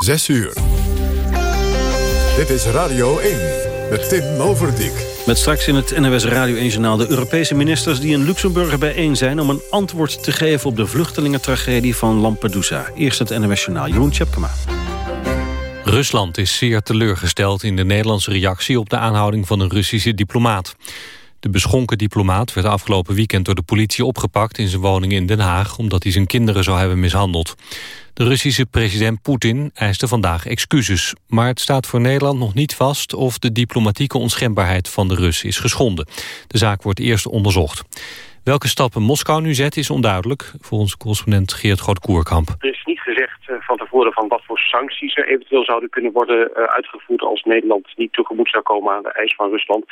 6 uur. Dit is Radio 1 met Tim Overdijk. Met straks in het NWS Radio 1-journaal de Europese ministers... die in Luxemburg bijeen zijn om een antwoord te geven... op de vluchtelingentragedie van Lampedusa. Eerst het NWS-journaal Jeroen Tjepkema. Rusland is zeer teleurgesteld in de Nederlandse reactie... op de aanhouding van een Russische diplomaat. De beschonken diplomaat werd afgelopen weekend door de politie opgepakt... in zijn woning in Den Haag, omdat hij zijn kinderen zou hebben mishandeld. De Russische president Poetin eiste vandaag excuses. Maar het staat voor Nederland nog niet vast... of de diplomatieke onschendbaarheid van de Russen is geschonden. De zaak wordt eerst onderzocht. Welke stappen Moskou nu zet is onduidelijk. Volgens correspondent Geert Groot-Koerkamp. Er is niet gezegd eh, van tevoren van wat voor sancties er eventueel zouden kunnen worden eh, uitgevoerd als Nederland niet tegemoet zou komen aan de eis van Rusland.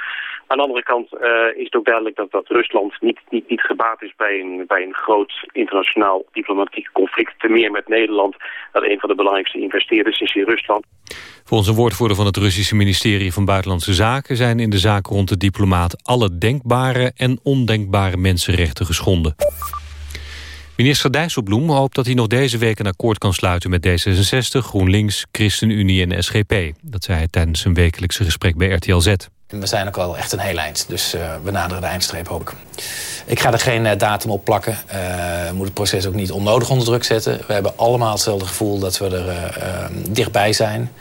Aan de andere kant uh, is het ook duidelijk dat, dat Rusland niet, niet, niet gebaat is bij een, bij een groot internationaal diplomatiek conflict. Ten meer met Nederland, dat een van de belangrijkste investeerders is in Rusland. Volgens een woordvoerder van het Russische ministerie van Buitenlandse Zaken... zijn in de zaak rond de diplomaat alle denkbare en ondenkbare mensenrechten geschonden. Minister Dijsselbloem hoopt dat hij nog deze week een akkoord kan sluiten met D66, GroenLinks, ChristenUnie en SGP. Dat zei hij tijdens een wekelijkse gesprek bij RTL Z. We zijn ook wel echt een heel eind, dus uh, we naderen de eindstreep hoop ik. Ik ga er geen uh, datum op plakken. Uh, moet het proces ook niet onnodig onder druk zetten. We hebben allemaal hetzelfde gevoel dat we er dichtbij zijn.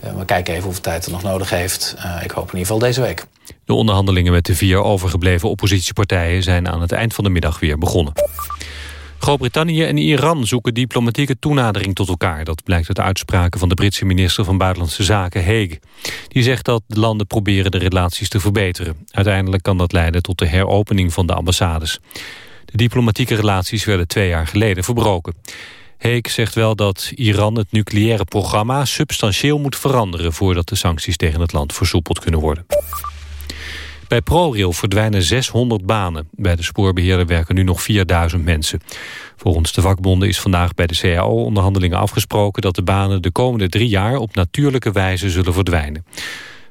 we kijken even hoeveel tijd het nog nodig heeft. ik hoop in ieder geval deze week. De onderhandelingen met de vier overgebleven oppositiepartijen... zijn aan het eind van de middag weer begonnen. Groot-Brittannië en Iran zoeken diplomatieke toenadering tot elkaar. Dat blijkt uit uitspraken van de Britse minister van Buitenlandse Zaken, Hague. Die zegt dat de landen proberen de relaties te verbeteren. Uiteindelijk kan dat leiden tot de heropening van de ambassades. De diplomatieke relaties werden twee jaar geleden verbroken. Heek zegt wel dat Iran het nucleaire programma substantieel moet veranderen... voordat de sancties tegen het land versoepeld kunnen worden. Bij ProRail verdwijnen 600 banen. Bij de spoorbeheerder werken nu nog 4000 mensen. Volgens de vakbonden is vandaag bij de CAO-onderhandelingen afgesproken... dat de banen de komende drie jaar op natuurlijke wijze zullen verdwijnen.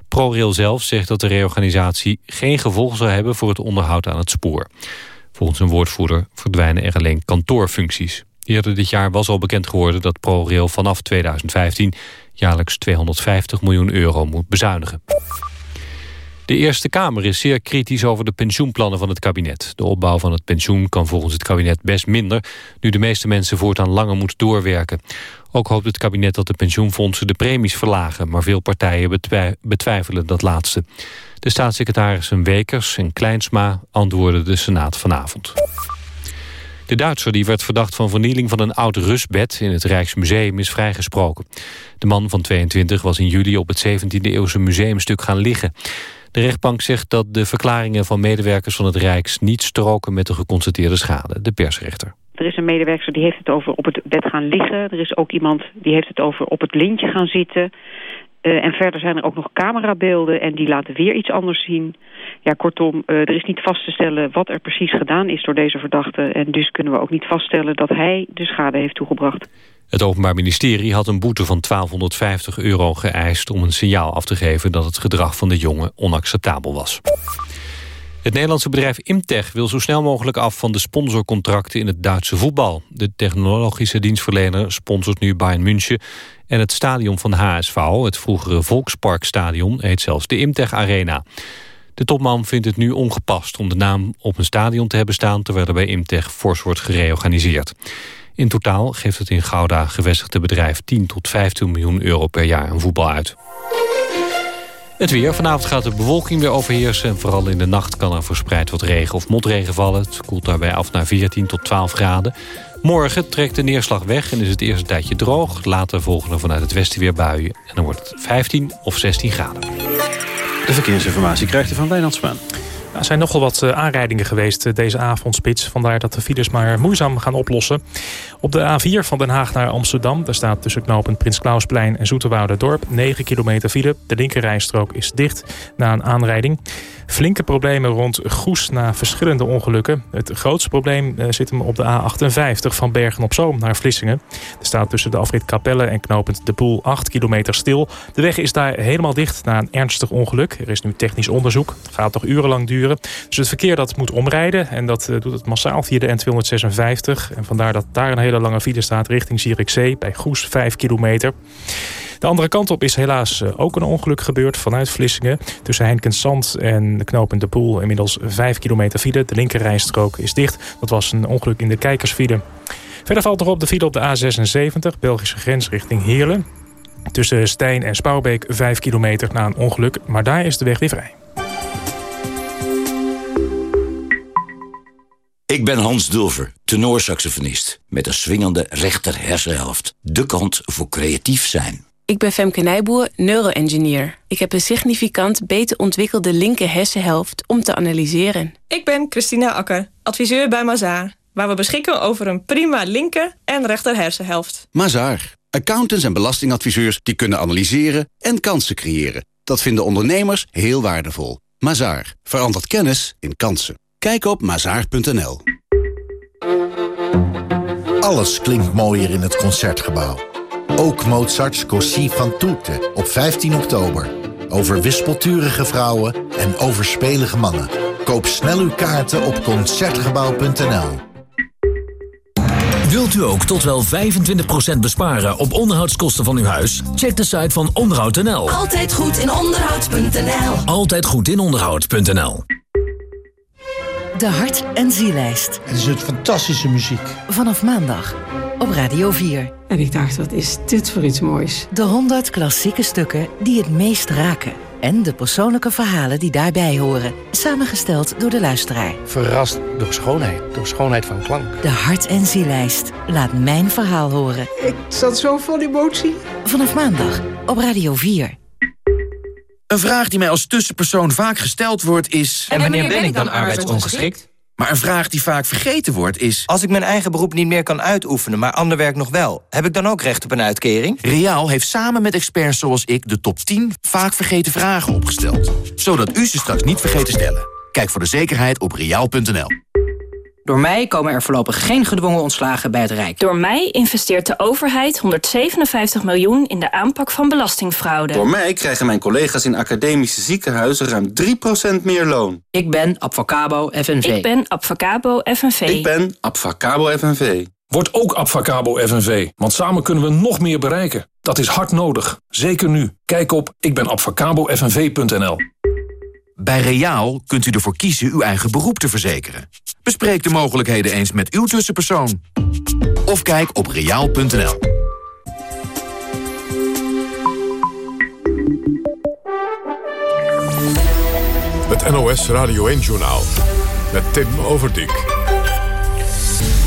ProRail zelf zegt dat de reorganisatie geen gevolg zal hebben... voor het onderhoud aan het spoor. Volgens een woordvoerder verdwijnen er alleen kantoorfuncties. Eerder dit jaar was al bekend geworden dat ProRail vanaf 2015... jaarlijks 250 miljoen euro moet bezuinigen. De Eerste Kamer is zeer kritisch over de pensioenplannen van het kabinet. De opbouw van het pensioen kan volgens het kabinet best minder... nu de meeste mensen voortaan langer moeten doorwerken. Ook hoopt het kabinet dat de pensioenfondsen de premies verlagen... maar veel partijen betwijfelen dat laatste. De staatssecretarissen Wekers en Kleinsma antwoorden de Senaat vanavond. De Duitser die werd verdacht van vernieling van een oud rustbed in het Rijksmuseum is vrijgesproken. De man van 22 was in juli op het 17e-eeuwse museumstuk gaan liggen. De rechtbank zegt dat de verklaringen van medewerkers van het Rijks... niet stroken met de geconstateerde schade, de persrechter. Er is een medewerker die heeft het over op het bed gaan liggen. Er is ook iemand die heeft het over op het lintje gaan zitten. Uh, en verder zijn er ook nog camerabeelden en die laten weer iets anders zien. Ja, kortom, uh, er is niet vast te stellen wat er precies gedaan is door deze verdachte. En dus kunnen we ook niet vaststellen dat hij de schade heeft toegebracht. Het Openbaar Ministerie had een boete van 1250 euro geëist... om een signaal af te geven dat het gedrag van de jongen onacceptabel was. Het Nederlandse bedrijf Imtech wil zo snel mogelijk af van de sponsorcontracten in het Duitse voetbal. De technologische dienstverlener sponsort nu Bayern München en het stadion van HSV, het vroegere Volksparkstadion, heet zelfs de Imtech Arena. De topman vindt het nu ongepast om de naam op een stadion te hebben staan... terwijl er bij Imtech fors wordt gereorganiseerd. In totaal geeft het in Gouda gevestigde bedrijf 10 tot 15 miljoen euro per jaar aan voetbal uit. Het weer. Vanavond gaat de bewolking weer overheersen. En vooral in de nacht kan er verspreid wat regen of motregen vallen. Het koelt daarbij af naar 14 tot 12 graden. Morgen trekt de neerslag weg en is het eerst een tijdje droog. Later volgen er vanuit het westen weer buien. En dan wordt het 15 of 16 graden. De verkeersinformatie krijgt u van Wijnandsmaan. Er zijn nogal wat eh, aanrijdingen geweest eh, deze avondspits. Vandaar dat de files maar moeizaam gaan oplossen. Op de A4 van Den Haag naar Amsterdam... daar staat tussen knopen Prins Klausplein en Dorp 9 kilometer file. De linkerrijstrook is dicht na een aanrijding. Flinke problemen rond Goes na verschillende ongelukken. Het grootste probleem eh, zit hem op de A58 van Bergen op Zoom naar Vlissingen. Er staat tussen de afrit Capelle en knopend De Poel 8 kilometer stil. De weg is daar helemaal dicht na een ernstig ongeluk. Er is nu technisch onderzoek. Het gaat toch urenlang duren. Dus het verkeer dat moet omrijden en dat doet het massaal via de N256. En vandaar dat daar een hele lange file staat richting Zierikzee bij Goes 5 kilometer. De andere kant op is helaas ook een ongeluk gebeurd vanuit Vlissingen. Tussen Heinkensand en de knooppunt De Poel inmiddels 5 kilometer file. De linkerrijstrook is dicht. Dat was een ongeluk in de kijkersfile. Verder valt er op de file op de A76, Belgische grens richting Heerlen. Tussen Stijn en Spouwbeek 5 kilometer na een ongeluk, maar daar is de weg weer vrij. Ik ben Hans Dulver, tenorsaxofonist. Met een swingende rechter hersenhelft. De kant voor creatief zijn. Ik ben Femke Nijboer, neuroengineer. Ik heb een significant beter ontwikkelde linker hersenhelft om te analyseren. Ik ben Christina Akker, adviseur bij Mazaar waar we beschikken over een prima linker en rechter hersenhelft. Mazaar. Accountants en belastingadviseurs die kunnen analyseren en kansen creëren. Dat vinden ondernemers heel waardevol. Mazaar. Verandert kennis in kansen. Kijk op mazaar.nl. Alles klinkt mooier in het Concertgebouw. Ook Mozart's Così van Toete op 15 oktober. Over wispelturige vrouwen en overspelige mannen. Koop snel uw kaarten op Concertgebouw.nl. Wilt u ook tot wel 25% besparen op onderhoudskosten van uw huis? Check de site van onderhoud.nl. Altijd goed in onderhoud.nl. Altijd goed in onderhoud.nl. De Hart- en Zielijst. Het is het fantastische muziek. Vanaf maandag op Radio 4. En ik dacht, wat is dit voor iets moois? De 100 klassieke stukken die het meest raken. En de persoonlijke verhalen die daarbij horen. Samengesteld door de luisteraar. Verrast door schoonheid, door schoonheid van klank. De Hart- en Zielijst. Laat mijn verhaal horen. Ik zat zo vol emotie. Vanaf maandag op Radio 4. Een vraag die mij als tussenpersoon vaak gesteld wordt is... En wanneer ben ik dan arbeidsongeschikt? Maar een vraag die vaak vergeten wordt is... Als ik mijn eigen beroep niet meer kan uitoefenen, maar ander werk nog wel... heb ik dan ook recht op een uitkering? Riaal heeft samen met experts zoals ik de top 10 vaak vergeten vragen opgesteld. Zodat u ze straks niet vergeet te stellen. Kijk voor de zekerheid op riaal.nl. Door mij komen er voorlopig geen gedwongen ontslagen bij het Rijk. Door mij investeert de overheid 157 miljoen in de aanpak van belastingfraude. Door mij krijgen mijn collega's in academische ziekenhuizen ruim 3% meer loon. Ik ben Abfacabo FNV. Ik ben Abfacabo FNV. Ik ben Abfacabo FNV. Word ook Abfacabo FNV, want samen kunnen we nog meer bereiken. Dat is hard nodig, zeker nu. Kijk op ikbenabfacabofnv.nl Bij Reaal kunt u ervoor kiezen uw eigen beroep te verzekeren. Bespreek de mogelijkheden eens met uw tussenpersoon. Of kijk op reaal.nl. Het NOS Radio 1-journaal met Tim Overdijk.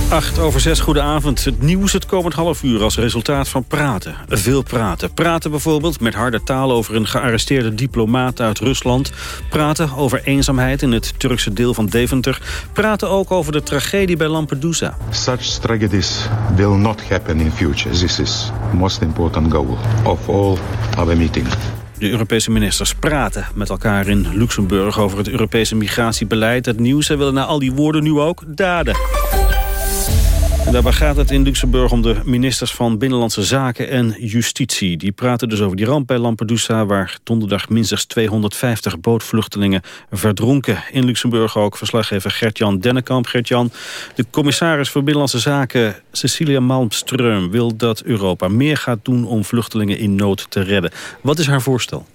8 over 6, goedenavond. Het nieuws het komend half uur als resultaat van praten. Veel praten. Praten bijvoorbeeld met harde taal over een gearresteerde diplomaat uit Rusland. Praten over eenzaamheid in het Turkse deel van Deventer. Praten ook over de tragedie bij Lampedusa. Such tragedies will not happen in future. This is most important goal of all our meeting. De Europese ministers praten met elkaar in Luxemburg over het Europese migratiebeleid. Het nieuws, ze willen na al die woorden nu ook daden. Daarbij gaat het in Luxemburg om de ministers van Binnenlandse Zaken en Justitie. Die praten dus over die ramp bij Lampedusa... waar donderdag minstens 250 bootvluchtelingen verdronken. In Luxemburg ook verslaggever Gert-Jan Dennekamp. Gert-Jan, de commissaris voor Binnenlandse Zaken Cecilia Malmström... wil dat Europa meer gaat doen om vluchtelingen in nood te redden. Wat is haar voorstel?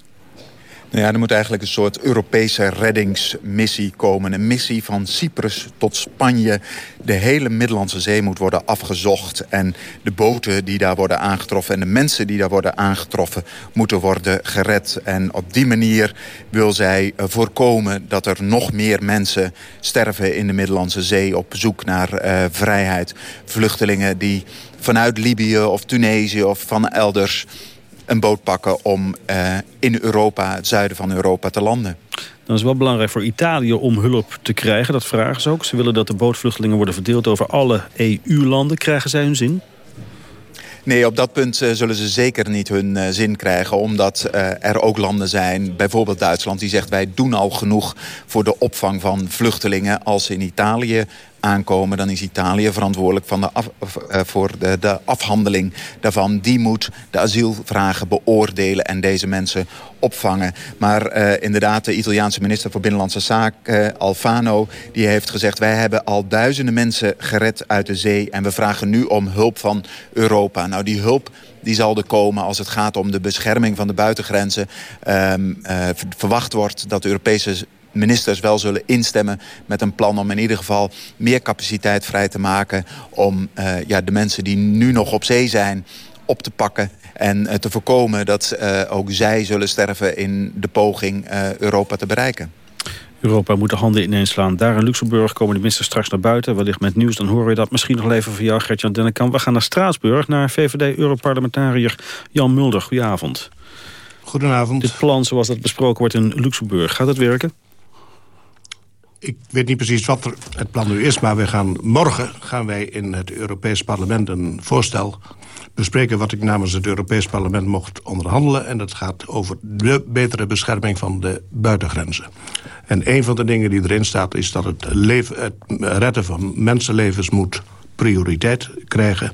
Ja, er moet eigenlijk een soort Europese reddingsmissie komen. Een missie van Cyprus tot Spanje. De hele Middellandse Zee moet worden afgezocht. En de boten die daar worden aangetroffen... en de mensen die daar worden aangetroffen... moeten worden gered. En op die manier wil zij eh, voorkomen... dat er nog meer mensen sterven in de Middellandse Zee... op zoek naar uh, vrijheid. Vluchtelingen die vanuit Libië of Tunesië of van elders een boot pakken om uh, in Europa, het zuiden van Europa, te landen. Dan is het wel belangrijk voor Italië om hulp te krijgen. Dat vragen ze ook. Ze willen dat de bootvluchtelingen worden verdeeld over alle EU-landen. Krijgen zij hun zin? Nee, op dat punt uh, zullen ze zeker niet hun uh, zin krijgen. Omdat uh, er ook landen zijn, bijvoorbeeld Duitsland... die zegt wij doen al genoeg voor de opvang van vluchtelingen. Als in Italië aankomen... dan is Italië verantwoordelijk van de voor de, de afhandeling daarvan. Die moet de asielvragen beoordelen en deze mensen opvangen. Maar uh, inderdaad, de Italiaanse minister voor Binnenlandse Zaken, uh, Alfano... die heeft gezegd, wij hebben al duizenden mensen gered uit de zee... en we vragen nu om hulp van Europa. Nou, die hulp die zal er komen als het gaat om de bescherming van de buitengrenzen. Uh, verwacht wordt dat de Europese ministers wel zullen instemmen met een plan om in ieder geval meer capaciteit vrij te maken om uh, ja, de mensen die nu nog op zee zijn op te pakken en uh, te voorkomen dat uh, ook zij zullen sterven in de poging Europa te bereiken. Europa moet de handen ineens slaan. Daar in Luxemburg komen de ministers straks naar buiten. Wellicht met nieuws, dan horen we dat misschien nog even van jou, Gertjan Dennekamp. We gaan naar Straatsburg, naar VVD-Europarlementariër Jan Mulder. Goedenavond. Goedenavond. Dit plan zoals dat besproken wordt in Luxemburg, gaat het werken? Ik weet niet precies wat er het plan nu is, maar we gaan, morgen gaan wij in het Europees Parlement een voorstel bespreken wat ik namens het Europees Parlement mocht onderhandelen. En dat gaat over de betere bescherming van de buitengrenzen. En een van de dingen die erin staat is dat het, leven, het redden van mensenlevens moet prioriteit krijgen.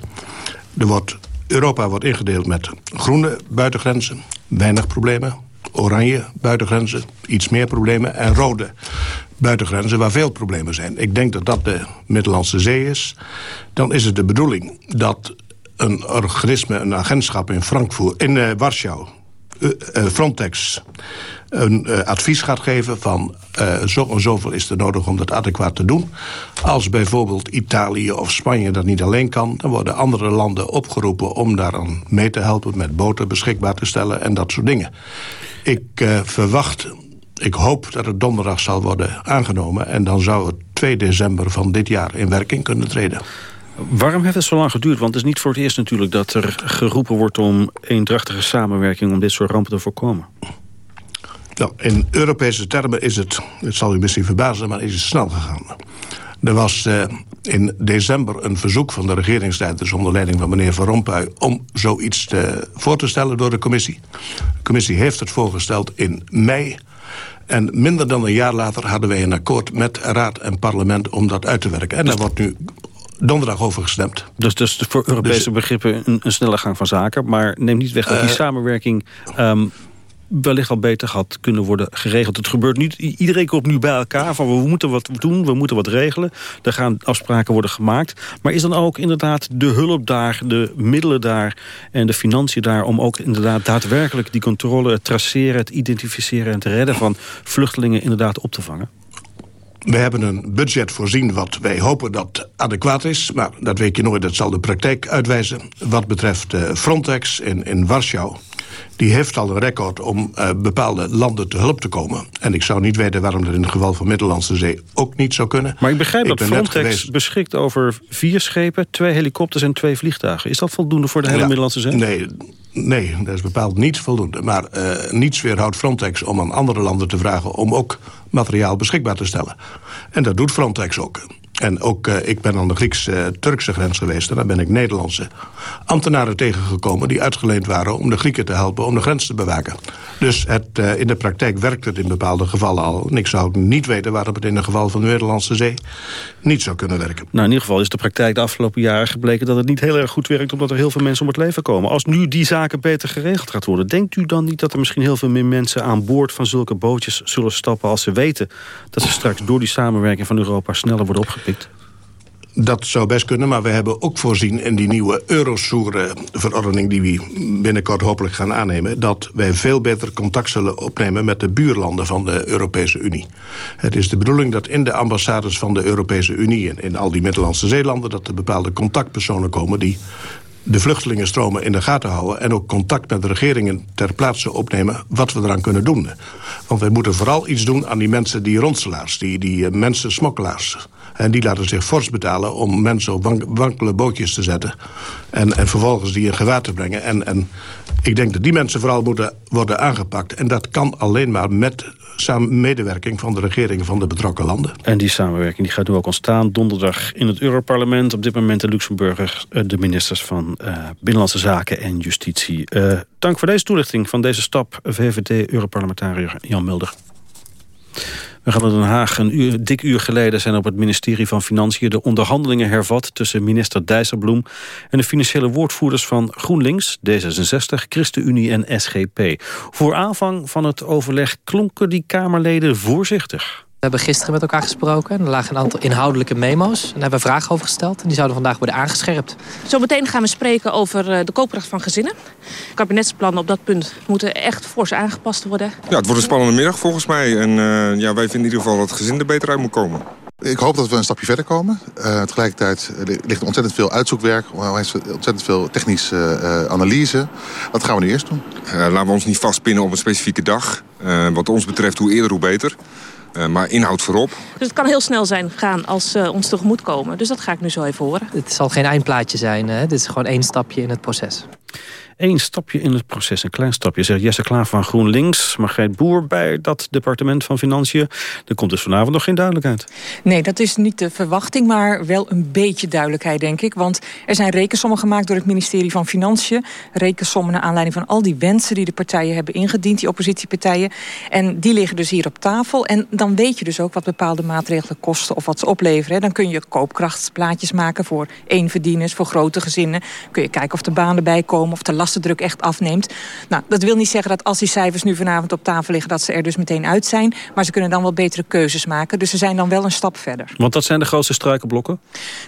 Er wordt, Europa wordt ingedeeld met groene buitengrenzen, weinig problemen. Oranje buitengrenzen, iets meer problemen. En rode buitengrenzen waar veel problemen zijn. Ik denk dat dat de Middellandse Zee is. Dan is het de bedoeling dat een organisme, een agentschap in Frankfurt, in uh, Warschau, uh, uh, Frontex, een advies gaat geven van zo en zoveel is er nodig om dat adequaat te doen. Als bijvoorbeeld Italië of Spanje dat niet alleen kan, dan worden andere landen opgeroepen om daaraan mee te helpen met boten beschikbaar te stellen en dat soort dingen. Ik verwacht ik hoop dat het donderdag zal worden aangenomen... en dan zou het 2 december van dit jaar in werking kunnen treden. Waarom heeft het zo lang geduurd? Want het is niet voor het eerst natuurlijk dat er geroepen wordt... om eendrachtige samenwerking om dit soort rampen te voorkomen. Nou, in Europese termen is het, het zal u misschien verbazen... maar is het snel gegaan. Er was uh, in december een verzoek van de regeringsleiders... onder leiding van meneer Van Rompuy... om zoiets te, voor te stellen door de commissie. De commissie heeft het voorgesteld in mei en minder dan een jaar later hadden wij een akkoord met raad en parlement om dat uit te werken. En daar wordt nu donderdag over gestemd. Dus, dus voor Europese dus, begrippen een, een, snelle gang van zaken. Maar neem niet weg dat die uh, samenwerking um, wellicht al beter had kunnen worden geregeld. Het gebeurt niet. Iedereen komt nu bij elkaar van we moeten wat doen, we moeten wat regelen. Er gaan afspraken worden gemaakt. Maar is dan ook inderdaad de hulp daar, de middelen daar en de financiën daar... om ook inderdaad daadwerkelijk die controle, het traceren, het identificeren... en het redden van vluchtelingen inderdaad op te vangen? We hebben een budget voorzien wat wij hopen dat adequaat is. Maar dat weet je nooit, dat zal de praktijk uitwijzen. Wat betreft uh, Frontex in, in Warschau die heeft al een record om uh, bepaalde landen te hulp te komen. En ik zou niet weten waarom dat in het geval van Middellandse Zee ook niet zou kunnen. Maar ik begrijp ik dat Frontex beschikt over vier schepen, twee helikopters en twee vliegtuigen. Is dat voldoende voor de hele ja, Middellandse Zee? Nee, nee, dat is bepaald niet voldoende. Maar uh, niets weerhoudt Frontex om aan andere landen te vragen... om ook materiaal beschikbaar te stellen. En dat doet Frontex ook. En ook, uh, ik ben aan de Grieks-Turkse grens geweest... en daar ben ik Nederlandse ambtenaren tegengekomen... die uitgeleend waren om de Grieken te helpen om de grens te bewaken. Dus het, uh, in de praktijk werkt het in bepaalde gevallen al. En ik zou niet weten waarom het in het geval van de Nederlandse Zee... niet zou kunnen werken. Nou, in ieder geval is de praktijk de afgelopen jaren gebleken... dat het niet heel erg goed werkt omdat er heel veel mensen om het leven komen. Als nu die zaken beter geregeld gaat worden... denkt u dan niet dat er misschien heel veel meer mensen aan boord van zulke bootjes zullen stappen... als ze weten dat ze straks door die samenwerking van Europa sneller worden Dat zou best kunnen, maar we hebben ook voorzien in die nieuwe Eurosur-verordening... die we binnenkort hopelijk gaan aannemen... dat wij veel beter contact zullen opnemen met de buurlanden van de Europese Unie. Het is de bedoeling dat in de ambassades van de Europese Unie... en in al die Middellandse zeelanden... dat er bepaalde contactpersonen komen die de vluchtelingenstromen in de gaten houden... en ook contact met de regeringen ter plaatse opnemen wat we eraan kunnen doen. Want wij moeten vooral iets doen aan die mensen, die ronselaars... die, die uh, mensen smokkelaars. En die laten zich fors betalen om mensen op wank wankele bootjes te zetten. En, en vervolgens die in gewaar te brengen. En, en ik denk dat die mensen vooral moeten worden aangepakt. En dat kan alleen maar met medewerking van de regeringen van de betrokken landen. En die samenwerking die gaat nu ook ontstaan. Donderdag in het Europarlement. Op dit moment de Luxemburgers, eh, de ministers van uh, Binnenlandse Zaken en Justitie. Uh, dank voor deze toelichting van deze stap, VVD-Europarlementariër Jan Mulder. We gaan naar Den Haag. Een uur, dik uur geleden zijn op het ministerie van Financiën... de onderhandelingen hervat tussen minister Dijsselbloem... en de financiële woordvoerders van GroenLinks, D66, ChristenUnie en SGP. Voor aanvang van het overleg klonken die Kamerleden voorzichtig. We hebben gisteren met elkaar gesproken. Er lagen een aantal inhoudelijke memo's. En daar hebben we vragen over gesteld. En die zouden vandaag worden aangescherpt. Zometeen gaan we spreken over eh, de koopkracht van gezinnen. Kabinetsplannen op dat punt moeten echt fors aangepast worden. Ja, het wordt een spannende middag volgens mij. En uh, ja, wij vinden in ieder geval dat het gezin er beter uit moet komen. Ik hoop dat we een stapje verder komen. Uh, tegelijkertijd ligt er ontzettend veel uitzoekwerk, ontzettend veel technische uh, analyse. Dat gaan we nu eerst doen. Uh, laten we ons niet vastpinnen op een specifieke dag. wat ons betreft, hoe eerder hoe beter. Uh, maar inhoud voorop. Dus het kan heel snel zijn gaan als ze uh, ons tegemoet komen. Dus dat ga ik nu zo even horen. Het zal geen eindplaatje zijn. Hè? Dit is gewoon één stapje in het proces. Eén stapje in het proces, een klein stapje, zegt Jesse Klaar van GroenLinks. Margreet Boer bij dat departement van Financiën. Er komt dus vanavond nog geen duidelijkheid. Nee, dat is niet de verwachting, maar wel een beetje duidelijkheid, denk ik. Want er zijn rekensommen gemaakt door het ministerie van Financiën. Rekensommen naar aanleiding van al die wensen die de partijen hebben ingediend, die oppositiepartijen. En die liggen dus hier op tafel. En dan weet je dus ook wat bepaalde maatregelen kosten of wat ze opleveren. Dan kun je koopkrachtsplaatjes maken voor eenverdieners, voor grote gezinnen. Kun je kijken of de banen bijkomen, of de lastendruk echt afneemt. Nou, dat wil niet zeggen dat als die cijfers nu vanavond op tafel liggen... dat ze er dus meteen uit zijn. Maar ze kunnen dan wel betere keuzes maken. Dus ze zijn dan wel een stap verder. Want dat zijn de grootste struikelblokken?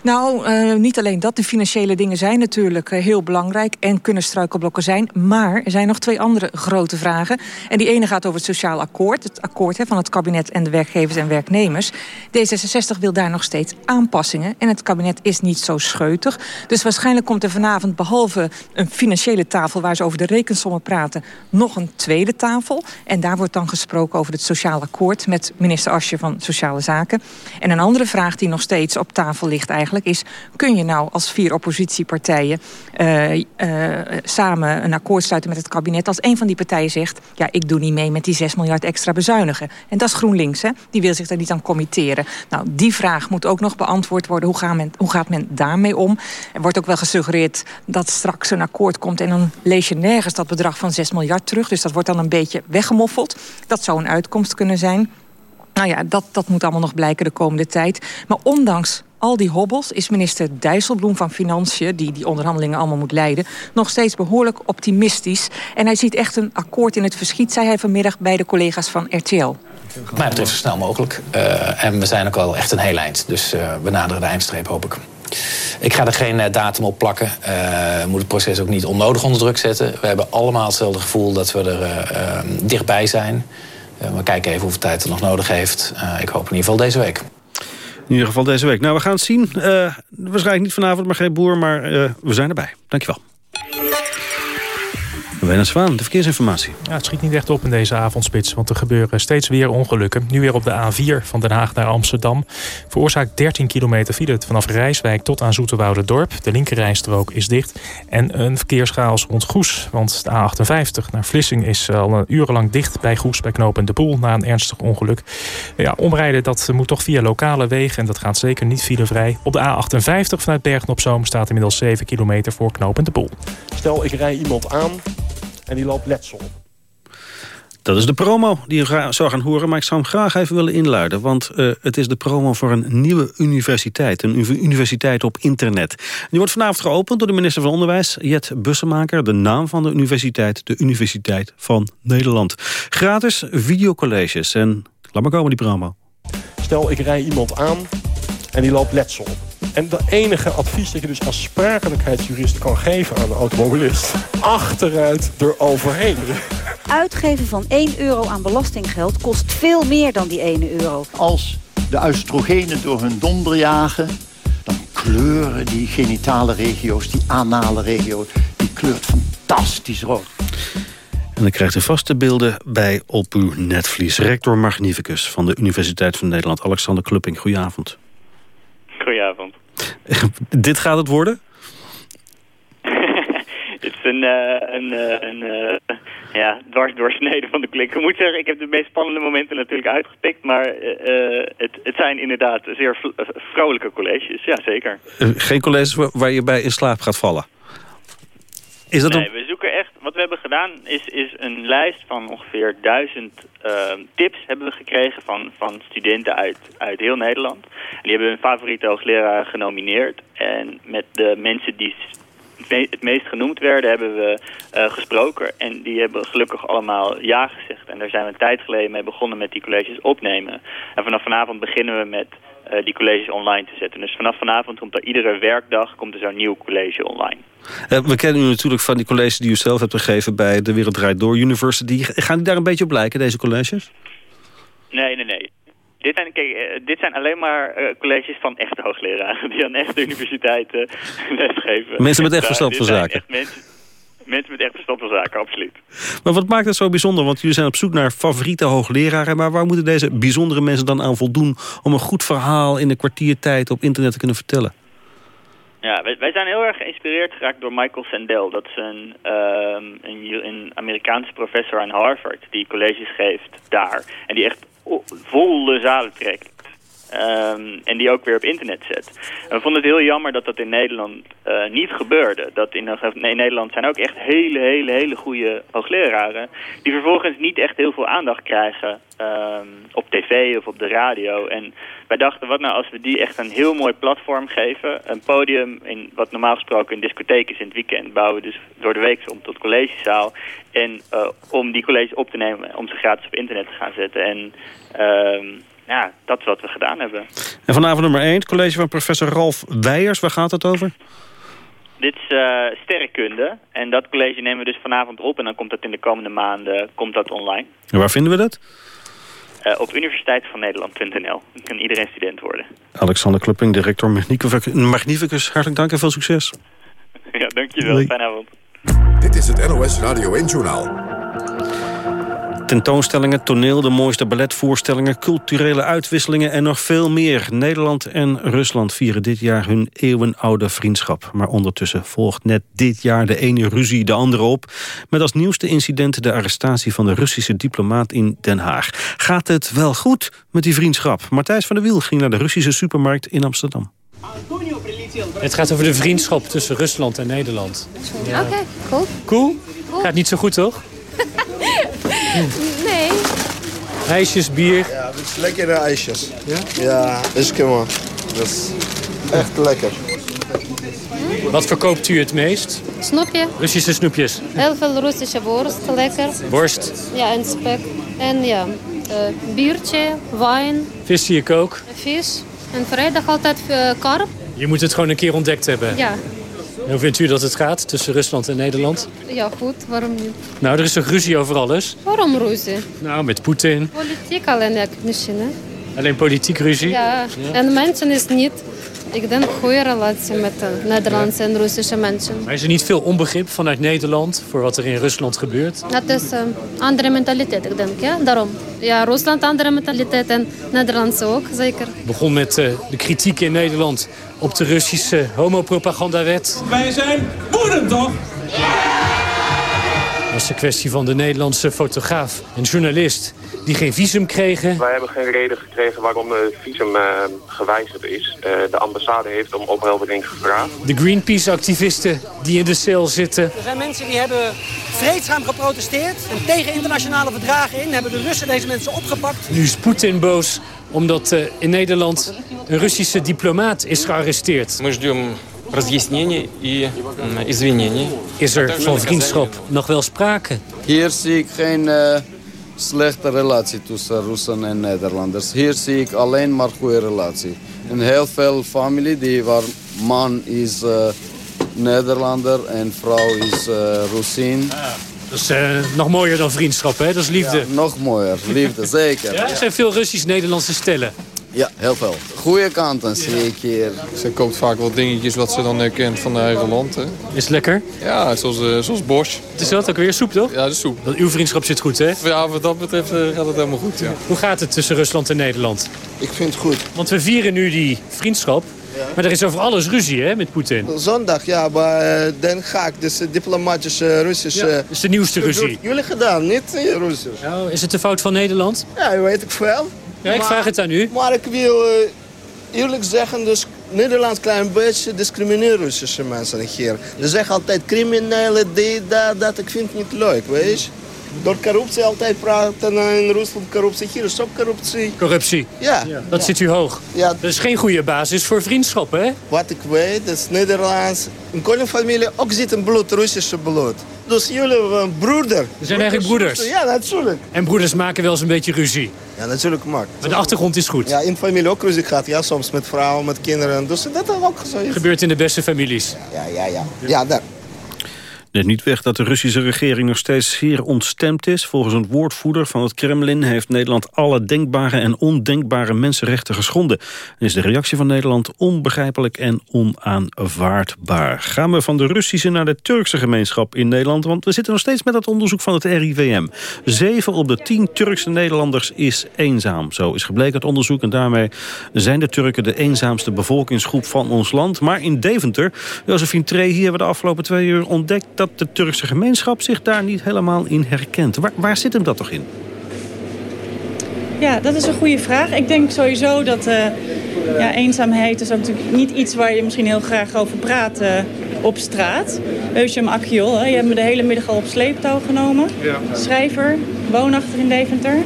Nou, uh, niet alleen dat. De financiële dingen zijn natuurlijk uh, heel belangrijk... en kunnen struikelblokken zijn. Maar er zijn nog twee andere grote vragen. En die ene gaat over het sociaal akkoord. Het akkoord van het kabinet en de werkgevers en werknemers. D66 wil daar nog steeds aanpassingen. En het kabinet is niet zo scheutig. Dus waarschijnlijk komt er vanavond behalve een financiële tafel waar ze over de rekensommen praten... nog een tweede tafel. En daar wordt dan gesproken over het sociaal akkoord... met minister Asje van Sociale Zaken. En een andere vraag die nog steeds op tafel ligt eigenlijk is... kun je nou als vier oppositiepartijen uh, uh, samen een akkoord sluiten met het kabinet... als een van die partijen zegt... ja, ik doe niet mee met die 6 miljard extra bezuinigen. En dat is GroenLinks, hè? die wil zich daar niet aan committeren. Nou, die vraag moet ook nog beantwoord worden. Hoe, gaan men, hoe gaat men daarmee om? Er wordt ook wel gesuggereerd dat straks een akkoord komt... en dan lees je nergens dat bedrag van 6 miljard terug. Dus dat wordt dan een beetje weggemoffeld. Dat zou een uitkomst kunnen zijn. Nou ja, dat, dat moet allemaal nog blijken de komende tijd. Maar ondanks al die hobbels is minister Dijsselbloem van Financiën... die die onderhandelingen allemaal moet leiden... nog steeds behoorlijk optimistisch. En hij ziet echt een akkoord in het verschiet... zei hij vanmiddag bij de collega's van RTL. Wat mij betreft zo snel mogelijk. Uh, en we zijn ook al echt een heel eind. Dus uh, we naderen de eindstreep, hoop ik. Ik ga er geen uh, datum op plakken. Uh, moet het proces ook niet onnodig onder druk zetten. We hebben allemaal hetzelfde gevoel dat we er uh, dichtbij zijn. we kijken even hoeveel tijd het nog nodig heeft. ik hoop in ieder geval deze week. In ieder geval deze week. Nou, we gaan het zien. waarschijnlijk niet vanavond, maar geen boer. Maar we zijn erbij. Dankjewel. Wijnand Zwaan, de verkeersinformatie. Ja, het schiet niet echt op in deze avondspits, want er gebeuren steeds weer ongelukken. Nu weer op de A4 van Den Haag naar Amsterdam. Veroorzaakt 13 kilometer file vanaf Rijswijk tot aan Dorp. De linkerrijstrook is dicht. En een verkeerschaos rond Goes, want de A58 naar Vlissing is al een urenlang dicht bij Goes bij knooppunt De Poel na een ernstig ongeluk. Ja, omrijden dat moet toch via lokale wegen en dat gaat zeker niet filevrij. Op de A58 vanuit Bergen op Zoom staat inmiddels 7 kilometer voor knooppunt De Poel. Stel, ik rij iemand aan en die loopt letsel op. Dat is de promo die je zou gaan horen, maar ik zou hem graag even willen inluiden. Want uh, het is de promo voor een nieuwe universiteit. Een universiteit op internet. Die wordt vanavond geopend door de minister van Onderwijs, Jet Bussemaker. De naam van de universiteit, de Universiteit van Nederland. Gratis videocolleges. En laat maar komen die promo. Stel, ik rij iemand aan en die loopt letsel op. En het enige advies dat je dus als sprakelijkheidsjurist kan geven aan de automobilist... achteruit eroverheen. Uitgeven van 1 euro aan belastinggeld kost veel meer dan die 1 euro. Als de oestrogenen door hun donder jagen... dan kleuren die genitale regio's, die anale regio... die kleurt fantastisch rood. En dan krijgt u vaste beelden bij op uw netvlies. Rector Magnificus van de Universiteit van Nederland, Alexander Klupping. Goedenavond. Goedenavond. Dit gaat het worden? het is een, uh, een, uh, een uh, ja, dwarsdoorsnede van de klik. Ik moet zeggen, ik heb de meest spannende momenten natuurlijk uitgepikt. Maar het, het zijn inderdaad zeer vrolijke colleges, ja zeker. geen colleges waar je bij in slaap gaat vallen? Is dat nee, een... we zoeken echt... Wat we hebben gedaan is, is een lijst van ongeveer duizend ehm, tips hebben we gekregen van, van studenten uit, uit heel Nederland. En die hebben hun favoriete hoogleraar genomineerd. En met de mensen die me- het meest genoemd werden, hebben we eh, gesproken. En die hebben gelukkig allemaal ja gezegd. En daar zijn we een tijd geleden mee begonnen met die colleges opnemen. En vanaf vanavond beginnen we met eh, die colleges online te zetten. Dus vanaf vanavond komt er iedere werkdag komt er zo'n nieuw college online. Eh, we kennen u natuurlijk van die colleges die u zelf hebt gegeven... bij de Wereld Draait Door University. Gaan die daar een beetje op lijken, deze colleges? Nee, nee, nee. Dit zijn, kijk, eh, dit zijn alleen maar eh, colleges van echte hoogleraren... die aan echte universiteiten lesgeven. Mensen met echt verstand van zaken. mensen, mensen met echt verstand van zaken, absoluut. Maar wat maakt het zo bijzonder? Want jullie zijn op zoek naar favoriete hoogleraren... maar waar moeten deze bijzondere mensen dan aan voldoen... om een goed verhaal in een kwartiertijd op internet te kunnen vertellen? Ja, wij, wij zijn heel erg geïnspireerd geraakt door Michael Sandel. Dat is een, ehm, een, een Amerikaanse professor aan Harvard die colleges geeft daar. En die echt volle zalen trekt. Ehm, en die ook weer op internet zet. We vonden het heel jammer dat dat in Nederland eh, niet gebeurde. Dat in, in Nederland zijn ook echt hele, hele, hele goede hoogleraren... die vervolgens niet echt heel veel aandacht krijgen ehm, op tv of op de radio. En wij dachten, wat nou als we die echt een heel mooi platform geven... een podium, in, wat normaal gesproken een discotheek is in het weekend... bouwen we dus door de week om tot collegezaal. En eh, om die colleges op te nemen, om ze gratis op internet te gaan zetten. En ehm, ja, dat is wat we gedaan hebben. En vanavond nummer 1, het college van professor Ralf Weijers. Waar gaat het over? Dit is eh, sterrenkunde. En dat college nemen we dus vanavond op. En dan komt dat in de komende maanden komt dat online. En waar vinden we dat? Eh, op universiteitvannederland.nl. Dan kan iedereen student worden. Alexander Klupping, director Magnificus. Magnificus. Hartelijk dank en veel succes. ja, dankjewel. Doei. Fijne avond. Dit is het NOS Radio 1-journaal. Tentoonstellingen, toneel, de mooiste balletvoorstellingen... culturele uitwisselingen en nog veel meer. Nederland en Rusland vieren dit jaar hun eeuwenoude vriendschap. Maar ondertussen volgt net dit jaar de ene ruzie de andere op... met als nieuwste incident de arrestatie van de Russische diplomaat in Den Haag. Gaat het wel goed met die vriendschap? Matthijs van der Wiel ging naar de Russische supermarkt in Amsterdam. Het gaat over de vriendschap tussen Rusland en Nederland. Ja. Oké, cool. Cool? Gaat niet zo goed, toch? Nee. IJsjes, bier. Ja, het is lekkere ijsjes. Ja? Ja, Eskimo. Dat is echt lekker. Wat verkoopt u het meest? Snoepje. Russische snoepjes. Heel veel Russische worst, lekker. Worst. Ja, en spek. En ja, eh, biertje, wijn, Vis zie ik ook. vis. En vrijdag altijd eh, karp. Je moet het gewoon een keer ontdekt hebben. Ja. En Hoe vindt u dat het gaat tussen Rusland en Nederland? ja, goed. Waarom niet? Nou, er is toch ruzie over alles? Waarom ruzie? Nou, met Poetin. Politiek alleen ja, misschien, hè? Alleen politiek ruzie. Ja. En mensen is niet... Ik denk goede relatie met de Nederlandse en Russische mensen. Maar is er niet veel onbegrip vanuit Nederland voor wat er in Rusland gebeurt? Dat is een andere mentaliteit, ik denk, ja. Daarom. Ja, Rusland andere mentaliteit en Nederlandse ook, zeker. Het begon met eh, de kritiek in Nederland op de Russische homopropagandawet. Wij zijn woedend, toch? Dat was de kwestie van de Nederlandse fotograaf en journalist die geen visum kregen. Wij hebben geen reden gekregen waarom het visum uh, gewijzigd is. Eh, de ambassade heeft om opheldering gevraagd. De Greenpeace-activisten die in de cel zitten. Er zijn mensen die hebben vreedzaam geprotesteerd en tegen internationale verdragen in hebben de Russen deze mensen opgepakt. Nu is Poetin boos omdat eh, in Nederland een Russische diplomaat is gearresteerd. We разъяснений и м, извинений. Is er van vriendschap nog wel sprake? Hier zie ik geen eh, slechte relatie tussen Russen en Nederlanders. Hier zie ik alleen maar goede relatie. En heel veel familie die waar man is eh, Nederlander en vrouw is uh, Russin. Dat is eh, nog mooier dan vriendschap, hè? Dat is liefde. Ja, nog mooier, liefde, zeker. Ja, er zijn veel Russisch-Nederlandse stellen. Ja, heel veel. Goede kanten zie ik hier. Ze koopt vaak wel dingetjes wat ze dan kent van haar eigen land. Hè. Is het lekker? Ja, zoals, uh, zoals Bosch. Het is dat ook weer soep, toch? Ja, de soep. Dat, uw vriendschap zit goed, hè? Ja, wat dat betreft uh, gaat het helemaal goed, ja. Hoe gaat het tussen Rusland en Nederland? Ik vind het goed. Want we vieren nu die vriendschap. Ja. Maar er is over alles ruzie, hè, met Poetin? Zondag, ja, maar uh, Den Haag, dus diplomatische Russische... Ja, dat is de nieuwste ruzie. Jullie gedaan, niet Russisch. Nou, is het de fout van Nederland? Ja, weet ik veel. Ja, ik maar, vraag het aan u. Maar ik wil uh, eerlijk zeggen, dus Nederland klein beetje discrimineren Russische mensen hier. Ze zeggen altijd criminelen, dit, dat, dat. Ik vind het niet leuk, weet je. Door corruptie altijd praten in Rusland corruptie. Hier is ook corruptie. Corruptie? Ja. Dat ja. zit u hoog. Ja. Dat is geen goede basis voor vriendschap, hè? Wat ik weet, is Nederlands. In Koning-familie ook zit een bloed, Russische bloed. Dus jullie uh, broeder. We zijn eigenlijk broeders. Ja, natuurlijk. En broeders maken wel eens een beetje ruzie. Ja, natuurlijk maakt. Maar de achtergrond is goed. Ja, in familie ook ruzie gaat. Ja, soms met vrouwen, met kinderen. Dus dat is ook zo. Gebeurt in de beste families. Ja, ja, ja. Ja, daar. Net niet weg dat de Russische regering nog steeds zeer ontstemd is. Volgens een woordvoerder van het Kremlin heeft Nederland alle denkbare en ondenkbare mensenrechten geschonden. En is de reactie van Nederland onbegrijpelijk en onaanvaardbaar. Gaan we van de Russische naar de Turkse gemeenschap in Nederland? Want we zitten nog steeds met dat onderzoek van het RIVM. Zeven op de tien Turkse Nederlanders is eenzaam. Zo is gebleken het onderzoek en daarmee zijn de Turken de eenzaamste bevolkingsgroep van ons land. Maar in Deventer, Josephine Tree, hier hebben we de afgelopen twee uur ontdekt dat de Turkse gemeenschap zich daar niet helemaal in herkent. Waar, waar zit hem dat toch in? Ja, dat is een goede vraag. Ik denk sowieso dat uh, ja, eenzaamheid is ook natuurlijk niet iets waar je misschien heel graag over praat uh, op straat. Eusjem Akjol, je hebt me de hele middag al op sleeptouw genomen. Ja. Schrijver, woonachtig in Deventer.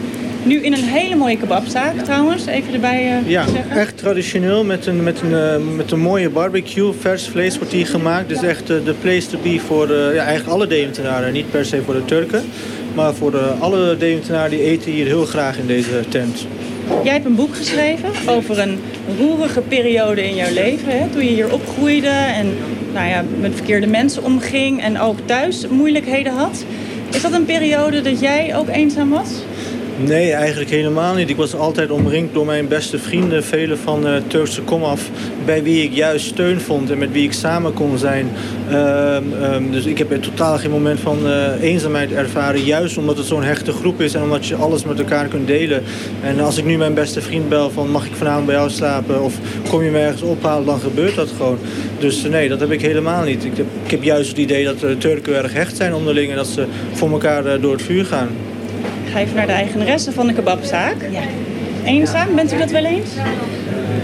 Nu in een hele mooie kebabzaak trouwens, even erbij uh, ja, zeggen. echt traditioneel met een, met, een, uh, met een mooie barbecue. Vers vlees wordt hier gemaakt. Dus echt uh, de place to be voor ja, eigenlijk alle Deventenaren. Niet per se voor de Turken. Maar voor alle Deventenaren die eten hier heel graag in deze tent. Jij hebt een boek geschreven over een roerige periode in jouw leven. Hè? Toen je hier opgroeide en nou ja, met verkeerde mensen omging. En ook thuis moeilijkheden had. Is dat een periode dat jij ook eenzaam was? Nee, eigenlijk helemaal niet. Ik was altijd omringd door mijn beste vrienden. Vele van uh, Turkse komaf. Bij wie ik juist steun vond en met wie ik samen kon zijn. Uh, um, dus ik heb er totaal geen moment van uh, eenzaamheid ervaren. Juist omdat het zo'n hechte groep is en omdat je alles met elkaar kunt delen. En als ik nu mijn beste vriend bel van mag ik vanavond bij jou slapen? Of kom je me ergens ophalen? Dan gebeurt dat gewoon. Dus nee, dat heb ik helemaal niet. Ik heb, ik heb juist het idee dat de Turken erg hecht zijn onderling. En dat ze voor elkaar door het vuur gaan. Naar de eigenaresse van de kebabzaak. Ja. Eenzaam, bent u dat wel eens?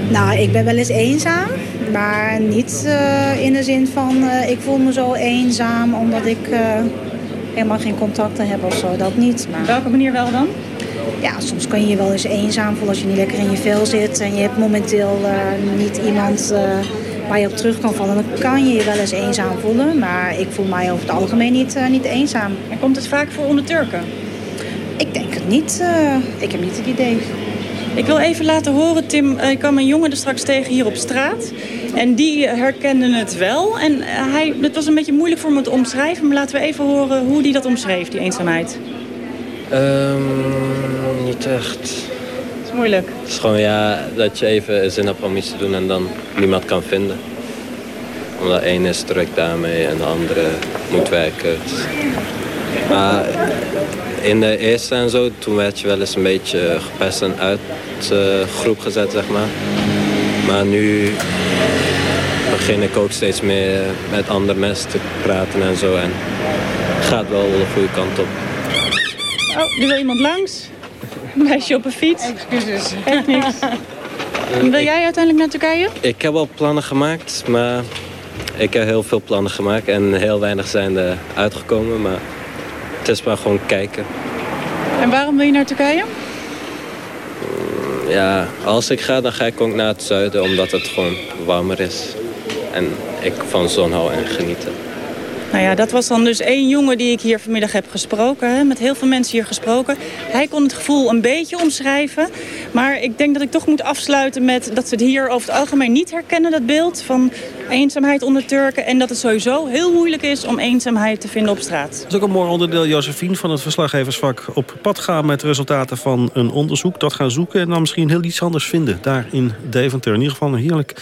Nou, ik ben wel eens eenzaam. Maar niet uh, in de zin van uh, ik voel me zo eenzaam omdat ik uh, helemaal geen contacten heb of zo. Dat niet. Maar... Op welke manier wel dan? Ja, soms kan je je wel eens eenzaam voelen als je niet lekker in je vel zit. En je hebt momenteel niet iemand waar je op terug kan vallen. Dan kan je je wel eens eenzaam voelen. Maar ik voel mij over het algemeen niet, niet eenzaam. En komt het vaak voor onder Turken? Ik denk het niet. Uh, ik heb niet het idee. Ik wil even laten horen, Tim. Uh, ik kwam een jongen er straks tegen hier op straat. En die herkende het wel. En hij, het was een beetje moeilijk voor me te omschrijven. Maar laten we even horen hoe hij dat omschreef, die eenzaamheid. Um, niet echt. Het is moeilijk. Het is gewoon ja, dat je even zin hebt om iets te doen en dan niemand kan vinden. Omdat de ene is druk daarmee en de andere moet werken. Maar in de eerste en zo, toen werd je wel eens een beetje gepest en uit de groep gezet, zeg maar. Maar nu begin ik ook steeds meer met andere mensen te praten en zo. En het gaat wel de goede kant op. Oh, er wil iemand langs. Een meisje op een fiets. Excuses. Echt niks. Wil jij uiteindelijk naar Turkije? Ik heb al plannen gemaakt, maar ik heb heel veel plannen gemaakt. En heel weinig zijn er uitgekomen, maar is maar gewoon kijken. En waarom wil je naar Turkije? Ja, als ik ga, dan ga ik ook naar het zuiden, omdat het gewoon warmer is. En ik van zon hou en genieten. Nou ja, dat was dan dus één jongen die ik hier vanmiddag heb gesproken. Hè, met heel veel mensen hier gesproken. Hij kon het gevoel een beetje omschrijven. Maar ik denk dat ik toch moet afsluiten met dat ze het hier over het algemeen niet herkennen, dat beeld van eenzaamheid onder Turken. En dat het sowieso heel moeilijk is om eenzaamheid te vinden op straat. Dat is ook een mooi onderdeel, Josephine, van het verslaggeversvak. Op pad gaan met resultaten van een onderzoek. Dat gaan zoeken en dan misschien heel iets anders vinden. Daar in Deventer. In ieder geval een heerlijk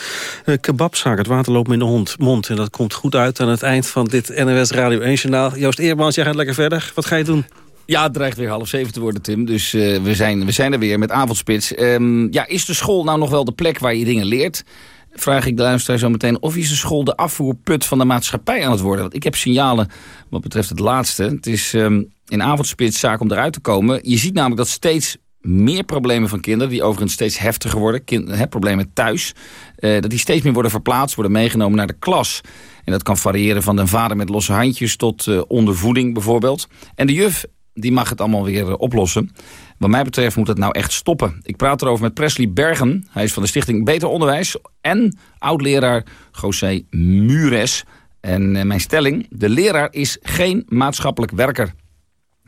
uh, kebabzaak. Het water loopt in de mond. En dat komt goed uit aan het eind van dit NOS Radio 1-journaal. Joost Eermans, jij gaat lekker verder. Wat ga je doen? Ja, het dreigt weer half zeven te worden, Tim. Dus uh, we, zijn, we zijn er weer met avondspits. Um, ja, is de school nou nog wel de plek waar je dingen leert? Vraag ik de luisteraar zo meteen. Of is de school de afvoerput van de maatschappij aan het worden? Want ik heb signalen wat betreft het laatste. Het is um, in avondspits zaak om eruit te komen. Je ziet namelijk dat steeds meer problemen van kinderen... die overigens steeds heftiger worden, kind, hè, problemen thuis... eh, dat die steeds meer worden verplaatst, worden meegenomen naar de klas. En dat kan variëren van een vader met losse handjes tot eh, ondervoeding bijvoorbeeld. En de juf die mag het allemaal weer eh, oplossen. Wat mij betreft moet het nou echt stoppen. Ik praat erover met Presley Bergen. Hij is van de stichting Beter Onderwijs. En oud-leraar José Mures. En eh, mijn stelling, de leraar is geen maatschappelijk werker.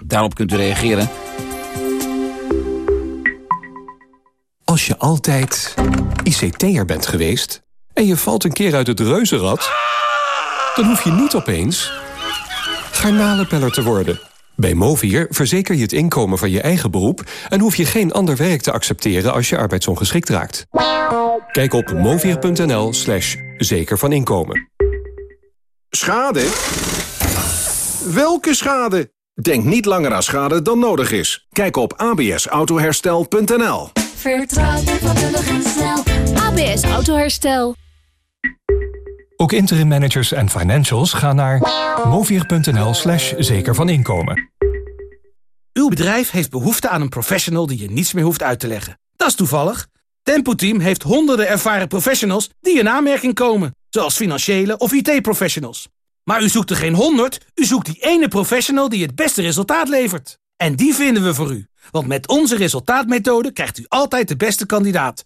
Daarop kunt u reageren. Als je altijd ICT'er bent geweest en je valt een keer uit het reuzenrad... dan hoef je niet opeens garnalenpeller te worden. Bij Movier verzeker je het inkomen van je eigen beroep... en hoef je geen ander werk te accepteren als je arbeidsongeschikt raakt. Kijk op movier.nl slash zeker van inkomen. Schade? Welke schade? Denk niet langer aan schade dan nodig is. Kijk op absautoherstel.nl Vertrouw je vakkundig en snel. ABS Autoherstel. Ook interim managers en financials gaan naar movier.nl slash zeker van inkomen. Uw bedrijf heeft behoefte aan een professional die je niets meer hoeft uit te leggen. Dat is toevallig. Tempo Team heeft honderden ervaren professionals die in aanmerking komen. Zoals financiële of IT-professionals. Maar u zoekt er geen honderd, u zoekt die ene professional die het beste resultaat levert. En die vinden we voor u. Want met onze resultaatmethode krijgt u altijd de beste kandidaat.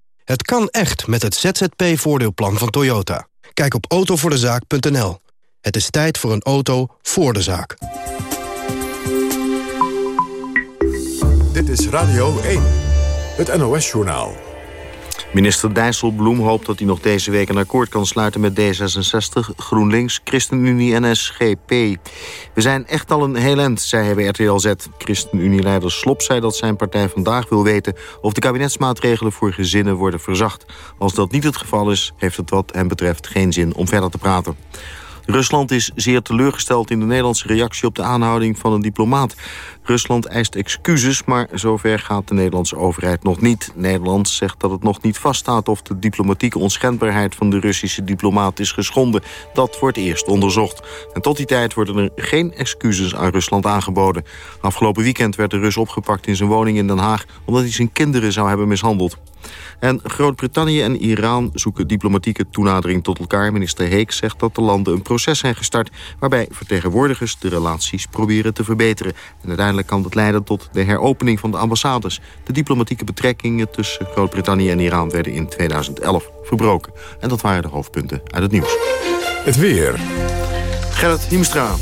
Het kan echt met het ZZP-voordeelplan van Toyota. Kijk op autovoordezaak.nl. Het is tijd voor een auto voor de zaak. Dit is Radio 1, het NOS-journaal. Minister Dijsselbloem hoopt dat hij nog deze week een akkoord kan sluiten met D66, GroenLinks, ChristenUnie en SGP. We zijn echt al een heel eind, zei hij bij RTL Z. ChristenUnie-leider Slop zei dat zijn partij vandaag wil weten... of de kabinetsmaatregelen voor gezinnen worden verzacht. Als dat niet het geval is, heeft het wat hem betreft geen zin om verder te praten. Rusland is zeer teleurgesteld in de Nederlandse reactie op de aanhouding van een diplomaat. Rusland eist excuses, maar zover gaat de Nederlandse overheid nog niet. Nederland zegt dat het nog niet vaststaat of de diplomatieke onschendbaarheid van de Russische diplomaat is geschonden. Dat wordt eerst onderzocht. En tot die tijd worden er geen excuses aan Rusland aangeboden. Afgelopen weekend werd de Rus opgepakt in zijn woning in Den Haag omdat hij zijn kinderen zou hebben mishandeld. En Groot-Brittannië en Iran zoeken diplomatieke toenadering tot elkaar. Minister Heek zegt dat de landen een proces zijn gestart... waarbij vertegenwoordigers de relaties proberen te verbeteren. En uiteindelijk kan dat leiden tot de heropening van de ambassades. De diplomatieke betrekkingen tussen Groot-Brittannië en Iran... werden in 2011 verbroken. En dat waren de hoofdpunten uit het nieuws. Het weer. Gerrit Hiemstra.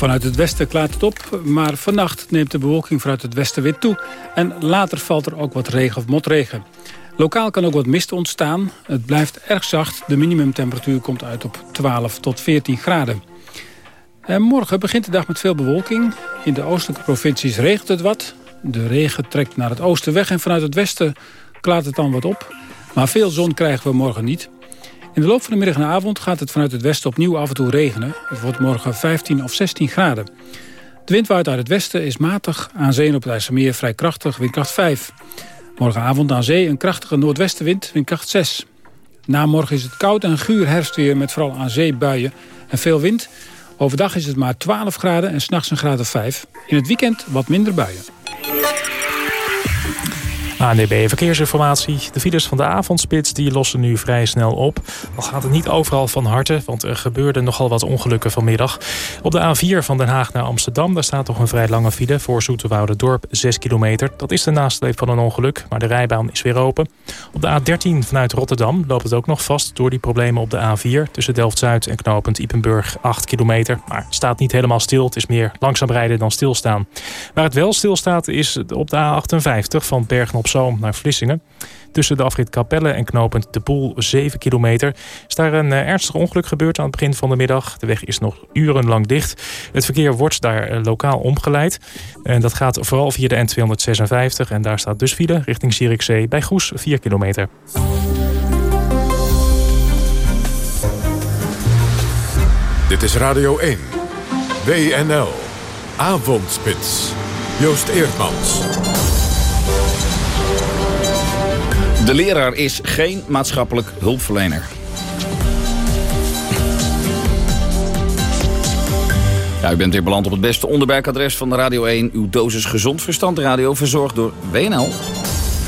Vanuit het westen klaart het op, maar vannacht neemt de bewolking vanuit het westen weer toe. En later valt er ook wat regen of motregen. Lokaal kan ook wat mist ontstaan. Het blijft erg zacht. De minimumtemperatuur komt uit op 12 tot 14 graden. En morgen begint de dag met veel bewolking. In de oostelijke provincies regent het wat. De regen trekt naar het oosten weg en vanuit het westen klaart het dan wat op. Maar veel zon krijgen we morgen niet. In de loop van de middag en avond gaat het vanuit het westen opnieuw af en toe regenen. Het wordt morgen 15 of 16 graden. De wind waait uit het westen is matig. Aan zee en op het IJsselmeer vrij krachtig, windkracht 5. Morgenavond aan zee een krachtige noordwestenwind, windkracht 6. Na morgen is het koud en guur herfstweer met vooral aan zee buien en veel wind. Overdag is het maar 12 graden en s'nachts een graad of 5. In het weekend wat minder buien. ANDB Verkeersinformatie. De files van de avondspits die lossen nu vrij snel op. Al gaat het niet overal van harte, want er gebeurden nogal wat ongelukken vanmiddag. Op de A4 van Den Haag naar Amsterdam... daar staat toch een vrij lange file voor Dorp 6 kilometer. Dat is de nasleep van een ongeluk, maar de rijbaan is weer open. Op de A13 vanuit Rotterdam loopt het ook nog vast... door die problemen op de A4 tussen Delft-Zuid en knooppunt Ipenburg 8 kilometer. Maar het staat niet helemaal stil, het is meer langzaam rijden dan stilstaan. Waar het wel stilstaat is op de A58 van Bergen op Naar Vlissingen. Tussen de afrit Capelle en knooppunt De Poel 7 kilometer. Is daar een eh, ernstig ongeluk gebeurd aan het begin van de middag. De weg is nog urenlang dicht. Het verkeer wordt daar eh, lokaal omgeleid. En dat gaat vooral via de N256. En daar staat dus file richting Zierikzee bij Goes 4 kilometer. Dit is Radio 1. WNL. Avondspits. Joost Eerdmans. De leraar is geen maatschappelijk hulpverlener. Ja, u bent weer beland op het beste onderwerkadres van de Radio 1. Uw dosis gezond verstand radio verzorgd door WNL.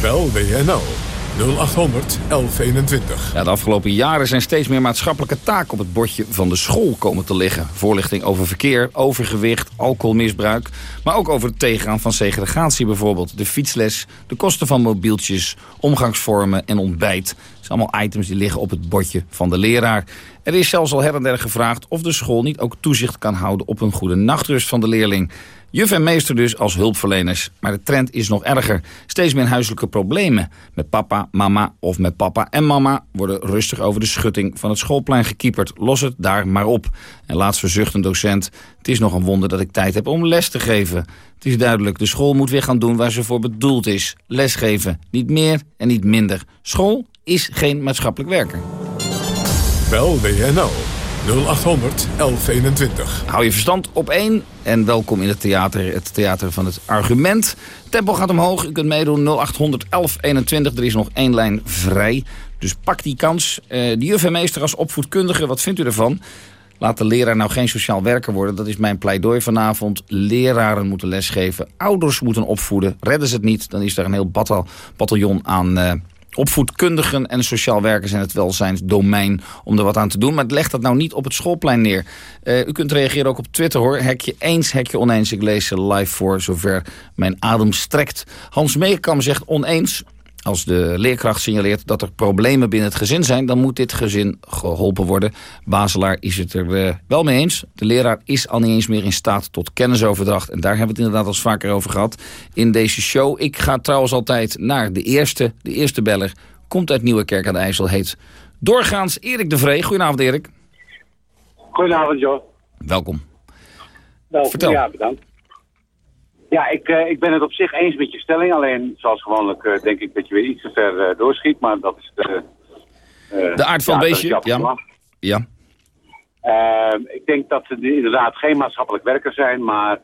Wel WNL. 0800 1121. Ja, de afgelopen jaren zijn steeds meer maatschappelijke taken op het bordje van de school komen te liggen. Voorlichting over verkeer, overgewicht, alcoholmisbruik. Maar ook over het tegengaan van segregatie bijvoorbeeld. De fietsles, de kosten van mobieltjes, omgangsvormen en ontbijt. Allemaal items die liggen op het bordje van de leraar. Er is zelfs al her en der gevraagd of de school niet ook toezicht kan houden op een goede nachtrust van de leerling. Juf en meester dus als hulpverleners. Maar de trend is nog erger. Steeds meer huiselijke problemen. Met papa, mama of met papa en mama... worden rustig over de schutting van het schoolplein gekieperd. Los het daar maar op. En laatst verzucht een docent... het is nog een wonder dat ik tijd heb om les te geven. Het is duidelijk, de school moet weer gaan doen waar ze voor bedoeld is. Lesgeven. Niet meer en niet minder. School is geen maatschappelijk werker. Wel WNL 0800 1121. Hou je verstand op één en welkom in het theater, het theater van het argument. Tempo gaat omhoog, u kunt meedoen 0800 1121. Er is nog één lijn vrij, dus pak die kans. Uh, de juf en meester als opvoedkundige, wat vindt u ervan? Laat de leraar nou geen sociaal werker worden. Dat is mijn pleidooi vanavond. Leraren moeten lesgeven. Ouders moeten opvoeden. Redden ze het niet, dan is er een heel bataljon aan... Uh, opvoedkundigen en sociaal werkers in het welzijnsdomein om er wat aan te doen. Maar legt dat nou niet op het schoolplein neer. Uh, u kunt reageren ook op Twitter hoor. Hekje eens, hekje oneens. Ik lees ze live voor zover mijn adem strekt. Hans Meekam zegt oneens. Als de leerkracht signaleert dat er problemen binnen het gezin zijn... dan moet dit gezin geholpen worden. Baselaar is het er uh, wel mee eens. De leraar is al niet eens meer in staat tot kennisoverdracht. En daar hebben we het inderdaad al vaker over gehad in deze show. Ik ga trouwens altijd naar de eerste. De eerste beller komt uit Nieuwekerk aan de IJssel. Heet doorgaans Erik de Vree. Goedenavond Erik. Goedenavond Joe. Welkom. Welkom. Vertel. Ja, bedankt. Ja, ik, uh, ik ben het op zich eens met je stelling. Alleen, zoals gewoonlijk, uh, denk ik dat je weer iets te ver uh, doorschiet. Maar dat is de... de aard van ja, beestje, ja. ja. Ehm, ik denk dat ze inderdaad geen maatschappelijk werker zijn, maar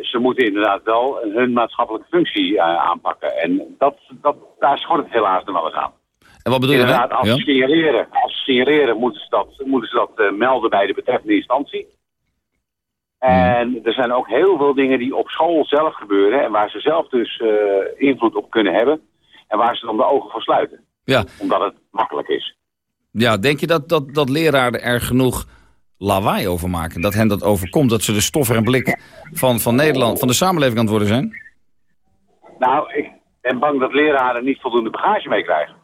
ze moeten inderdaad wel hun maatschappelijke functie aanpakken. En dat, dat, daar schort het helaas nog wel eens aan. En wat bedoel je Inderdaad, als, ze signaleren, als signaleren moeten ze dat, moeten ze dat melden bij de betreffende instantie. En er zijn ook heel veel dingen die op school zelf gebeuren... en waar ze zelf dus uh, invloed op kunnen hebben... en waar ze dan de ogen voor sluiten. Ja. Omdat het makkelijk is. Ja, denk je dat, dat, dat leraren er genoeg lawaai over maken? Dat hen dat overkomt, dat ze de stoffer en blik van, van Nederland, van de samenleving aan het worden zijn? Nou, ik ben bang dat leraren niet voldoende bagage meekrijgen.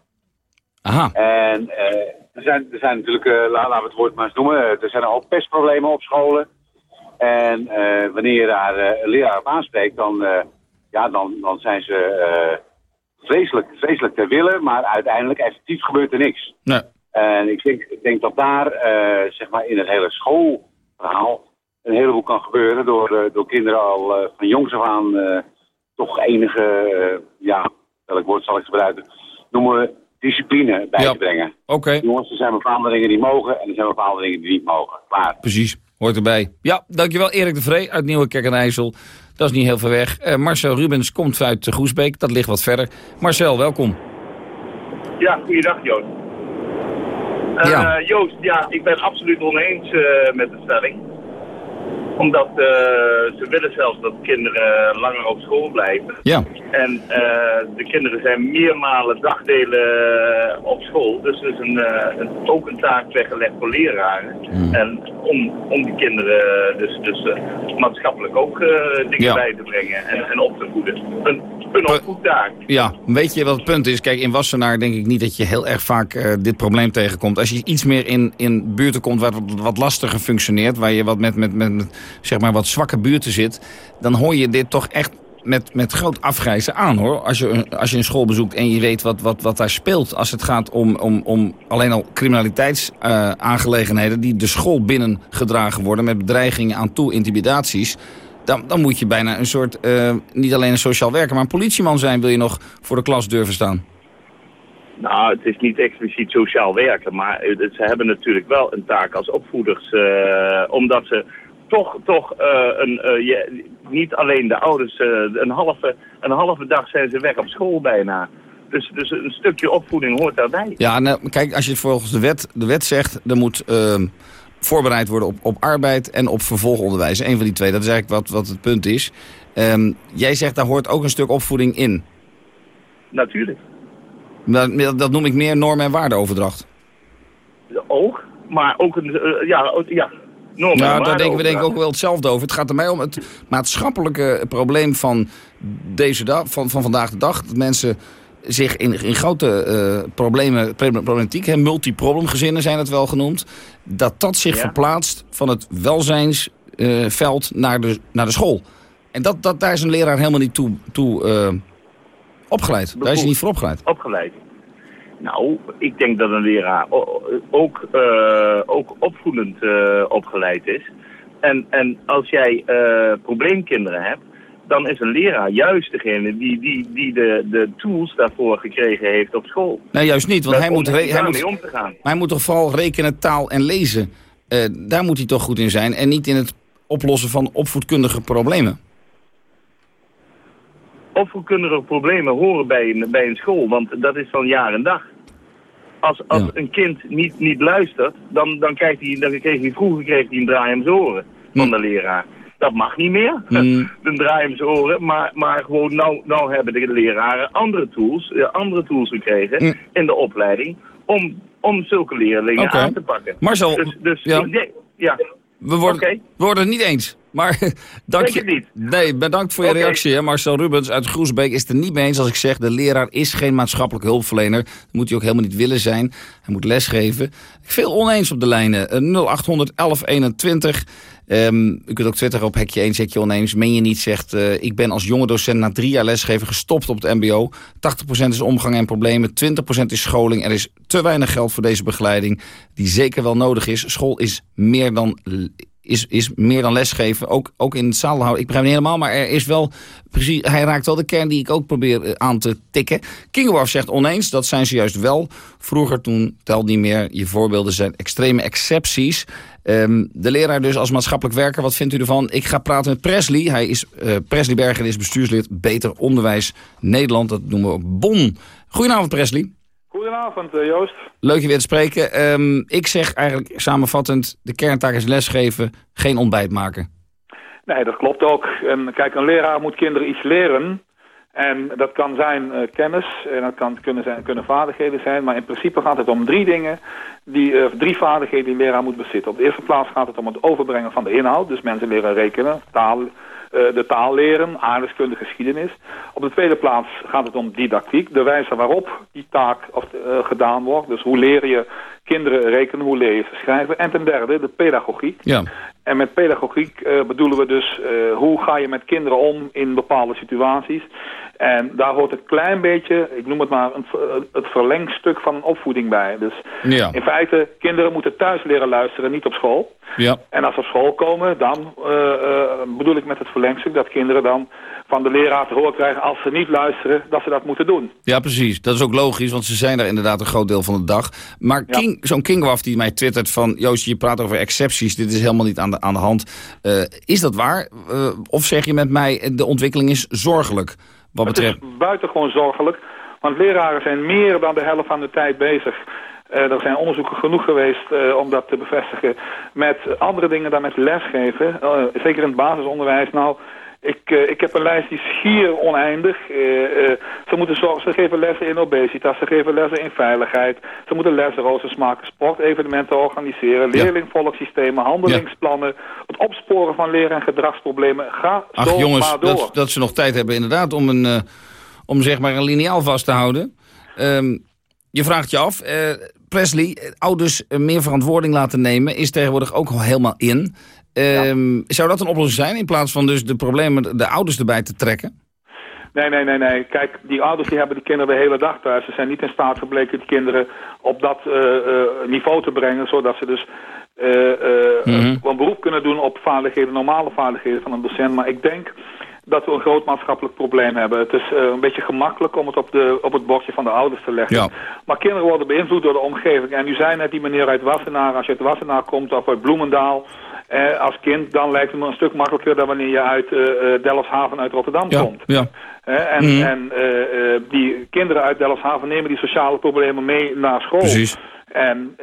Aha. En uh, er, zijn, er zijn natuurlijk, uh, laten we het woord maar eens noemen... er zijn al pestproblemen op scholen... En uh, wanneer je daar uh, een leraar op aanspreekt, dan, uh, ja, dan, dan zijn ze vreselijk, vreselijk te willen, maar uiteindelijk effectief gebeurt er niks. Nee. En ik denk, ik denk dat daar zeg maar in het hele schoolverhaal een heleboel kan gebeuren door, door kinderen al van jongs af aan toch enige, ja, welk woord zal ik gebruiken, noemen we discipline bij ja. te brengen. Oké. Okay. Jongens, er zijn bepaalde dingen die mogen en er zijn bepaalde dingen die niet mogen. Klaar. Precies. Hoort erbij. Ja, dankjewel Erik de Vree uit Nieuwekerk en IJssel. Dat is niet heel ver weg. Uh, Marcel Rubens komt uit Groesbeek. Dat ligt wat verder. Marcel, welkom. Ja, goeiedag Joost. Uh, ja. Joost, ja, ik ben absoluut oneens uh, met de stelling. Omdat eh, ze willen zelfs dat kinderen langer op school blijven. Ja. En eh, de kinderen zijn meermalen dagdelen eh, op school. Dus er is een, een, ook een taak weggelegd voor leraren. En om, om die kinderen dus, dus maatschappelijk ook dingen Ja. bij te brengen en, en op te voeden. Een, een opvoedtaak. Ja, weet je wat het punt is? Kijk, in Wassenaar denk ik niet dat je heel erg vaak dit probleem tegenkomt. Als je iets meer in, in buurten komt waar het wat lastiger functioneert... waar je wat met, met, met, zeg maar wat zwakke buurten zit... dan hoor je dit toch echt met, met groot afgrijzen aan, hoor. Als je, als je een school bezoekt en je weet wat, wat, wat daar speelt... als het gaat om, om, om alleen al criminaliteitsaangelegenheden... die de school binnengedragen worden met bedreigingen aan toe, intimidaties... Dan, dan moet je bijna een soort, eh, niet alleen een sociaal werker... maar een politieman zijn, wil je nog voor de klas durven staan. Nou, het is niet expliciet sociaal werken, maar ze hebben natuurlijk wel een taak als opvoeders, eh, omdat ze toch, toch eh, een, eh, je, niet alleen de ouders, eh, een, halve, een halve dag zijn ze weg op school bijna. Dus, dus een stukje opvoeding hoort daarbij. Ja, nou, kijk, als je het volgens de wet, de wet zegt... er moet ehm, voorbereid worden op, op arbeid en op vervolgonderwijs. Eén van die twee, dat is eigenlijk wat, wat het punt is. Ehm, jij zegt, daar hoort ook een stuk opvoeding in. Natuurlijk. Dat, dat- noem ik meer norm- en waardeoverdracht. Ook, maar ook een, ja, ja, normen en Nou, daar denken we denk ik ook wel hetzelfde over. Het gaat er mij om het maatschappelijke probleem van deze dag, van, van vandaag de dag. Dat mensen zich in, in grote eh, problemen, problematiek, hè, multiproblemgezinnen zijn het wel genoemd, dat dat zich Ja. verplaatst van het welzijnsveld naar, de, naar de school. En dat, dat, daar is een leraar helemaal niet toe, toe eh, opgeleid. Daar is hij niet voor opgeleid. Opgeleid. Nou, ik denk dat een leraar ook, eh, ook opvoedend eh, opgeleid is. En, en als jij eh, probleemkinderen hebt, dan is een leraar juist degene die, die, die de, de tools daarvoor gekregen heeft op school. Nee, juist niet, want hij moet, hij moet, om te gaan. Maar hij moet toch vooral rekenen, taal en lezen. Daar moet hij toch goed in zijn. En niet in het oplossen van opvoedkundige problemen. Opvoedkundige problemen horen bij een, bij een school, want dat is van jaar en dag. Als, als een kind niet, niet luistert, dan, dan, krijgt hij, dan kreeg hij vroeger kreeg hij een draai om zijn oren van de leraar. Dat mag niet meer, Hmm. een draai om zijn oren, maar, maar gewoon nou, nou hebben de leraren andere tools, eh, andere tools gekregen in de opleiding om, om zulke leerlingen aan te pakken. Marcel, dus, dus ja. ik denk- ja. We worden, we worden het niet eens. Maar dank je. niet. Nee, bedankt voor je reactie. Hè. Marcel Rubens uit Groesbeek is het er niet mee eens als ik zeg... de leraar is geen maatschappelijk hulpverlener. Dat moet hij ook helemaal niet willen zijn. Hij moet lesgeven. Veel oneens op de lijnen. Eh, 0800 1121. Ehm, u kunt ook twitteren op hekje 1, hekje oneens. Meen je niet, zegt... eh, ik ben als jonge docent na drie jaar lesgeven gestopt op het mbo. 80% is omgang en problemen. 20% is scholing. Er is te weinig geld voor deze begeleiding. Die zeker wel nodig is. School is meer dan is, is meer dan lesgeven. Ook, ook in het zaalhouden. Ik begrijp niet helemaal, maar er is wel... Precies, hij raakt wel de kern die ik ook probeer eh, aan te tikken. Kingerwarf zegt oneens, dat zijn ze juist wel. Vroeger toen telt niet meer. Je voorbeelden zijn extreme excepties. Ehm, de leraar dus als maatschappelijk werker, wat vindt u ervan? Ik ga praten met Presley. Hij is, eh Presley Berger is bestuurslid Beter Onderwijs Nederland. Dat noemen we Bon. Goedenavond Presley. Goedenavond, eh, Joost. Leuk je weer te spreken. Ehm, ik zeg eigenlijk samenvattend, de kerntaak is lesgeven, geen ontbijt maken. Nee, dat klopt ook. En kijk, een leraar moet kinderen iets leren. En dat kan zijn eh, kennis en dat kan, kunnen, zijn, kunnen vaardigheden zijn. Maar in principe gaat het om drie dingen, die, eh, drie vaardigheden die een leraar moet bezitten. Op de eerste plaats gaat het om het overbrengen van de inhoud. Dus mensen leren rekenen, taal, de taal leren, aardrijkskunde, geschiedenis. Op de tweede plaats gaat het om didactiek, de wijze waarop die taak of, eh, gedaan wordt. Dus hoe leer je kinderen rekenen, hoe leer je ze schrijven. En ten derde de pedagogiek. Ja. En met pedagogiek eh, bedoelen we dus eh, hoe ga je met kinderen om in bepaalde situaties. En daar hoort een klein beetje, ik noem het maar, het verlengstuk van opvoeding bij. Dus Ja. in feite, kinderen moeten thuis leren luisteren, niet op school. Ja. En als ze op school komen, dan eh, eh, bedoel ik met het verlengstuk dat kinderen dan van de leraar te horen krijgen als ze niet luisteren, dat ze dat moeten doen. Ja, precies. Dat is ook logisch, want ze zijn daar inderdaad een groot deel van de dag. Maar King, zo'n Kingwaf die mij twittert van... Joost, je praat over excepties, dit is helemaal niet aan de, aan de hand. Eh, is dat waar? Of zeg je met mij, de ontwikkeling is zorgelijk? Wat Het betreft... is buitengewoon zorgelijk, want leraren zijn meer dan de helft van de tijd bezig Eh, er zijn onderzoeken genoeg geweest eh, om dat te bevestigen. Met andere dingen dan met lesgeven, eh, zeker in het basisonderwijs. Nou, ik, eh, ik heb een lijst die schier oneindig. Eh, eh, ze, moeten zorgen, ze geven lessen in obesitas, ze geven lessen in veiligheid. Ze moeten lesroosters maken, sportevenementen organiseren, leerlingvolksystemen, handelingsplannen, het opsporen van leren- en gedragsproblemen. Ga Ach zo jongens, maar door. dat, dat ze nog tijd hebben inderdaad om, een, om zeg maar een lineaal vast te houden. Ehm, je vraagt je af, Presley, ouders meer verantwoording laten nemen... is tegenwoordig ook al helemaal in. Ehm, Zou dat een oplossing zijn in plaats van dus de problemen de ouders erbij te trekken? Nee, nee, nee, nee. Kijk, die ouders die hebben die kinderen de hele dag thuis. Ze zijn niet in staat gebleken die kinderen op dat eh, eh, niveau te brengen, zodat ze dus eh, Mhm. een beroep kunnen doen op vaardigheden, normale vaardigheden van een docent. Maar ik denk dat we een groot maatschappelijk probleem hebben. Het is een beetje gemakkelijk om het op, de, op het bordje van de ouders te leggen. Ja. Maar kinderen worden beïnvloed door de omgeving. En u zei net die meneer uit Wassenaar, als je uit Wassenaar komt of uit Bloemendaal... Eh, als kind, dan lijkt het me een stuk makkelijker dan wanneer je uit eh, Delfshaven uit Rotterdam Ja, komt. ja. En Mhm. en die kinderen uit Delfshaven nemen die sociale problemen mee naar school. Precies. En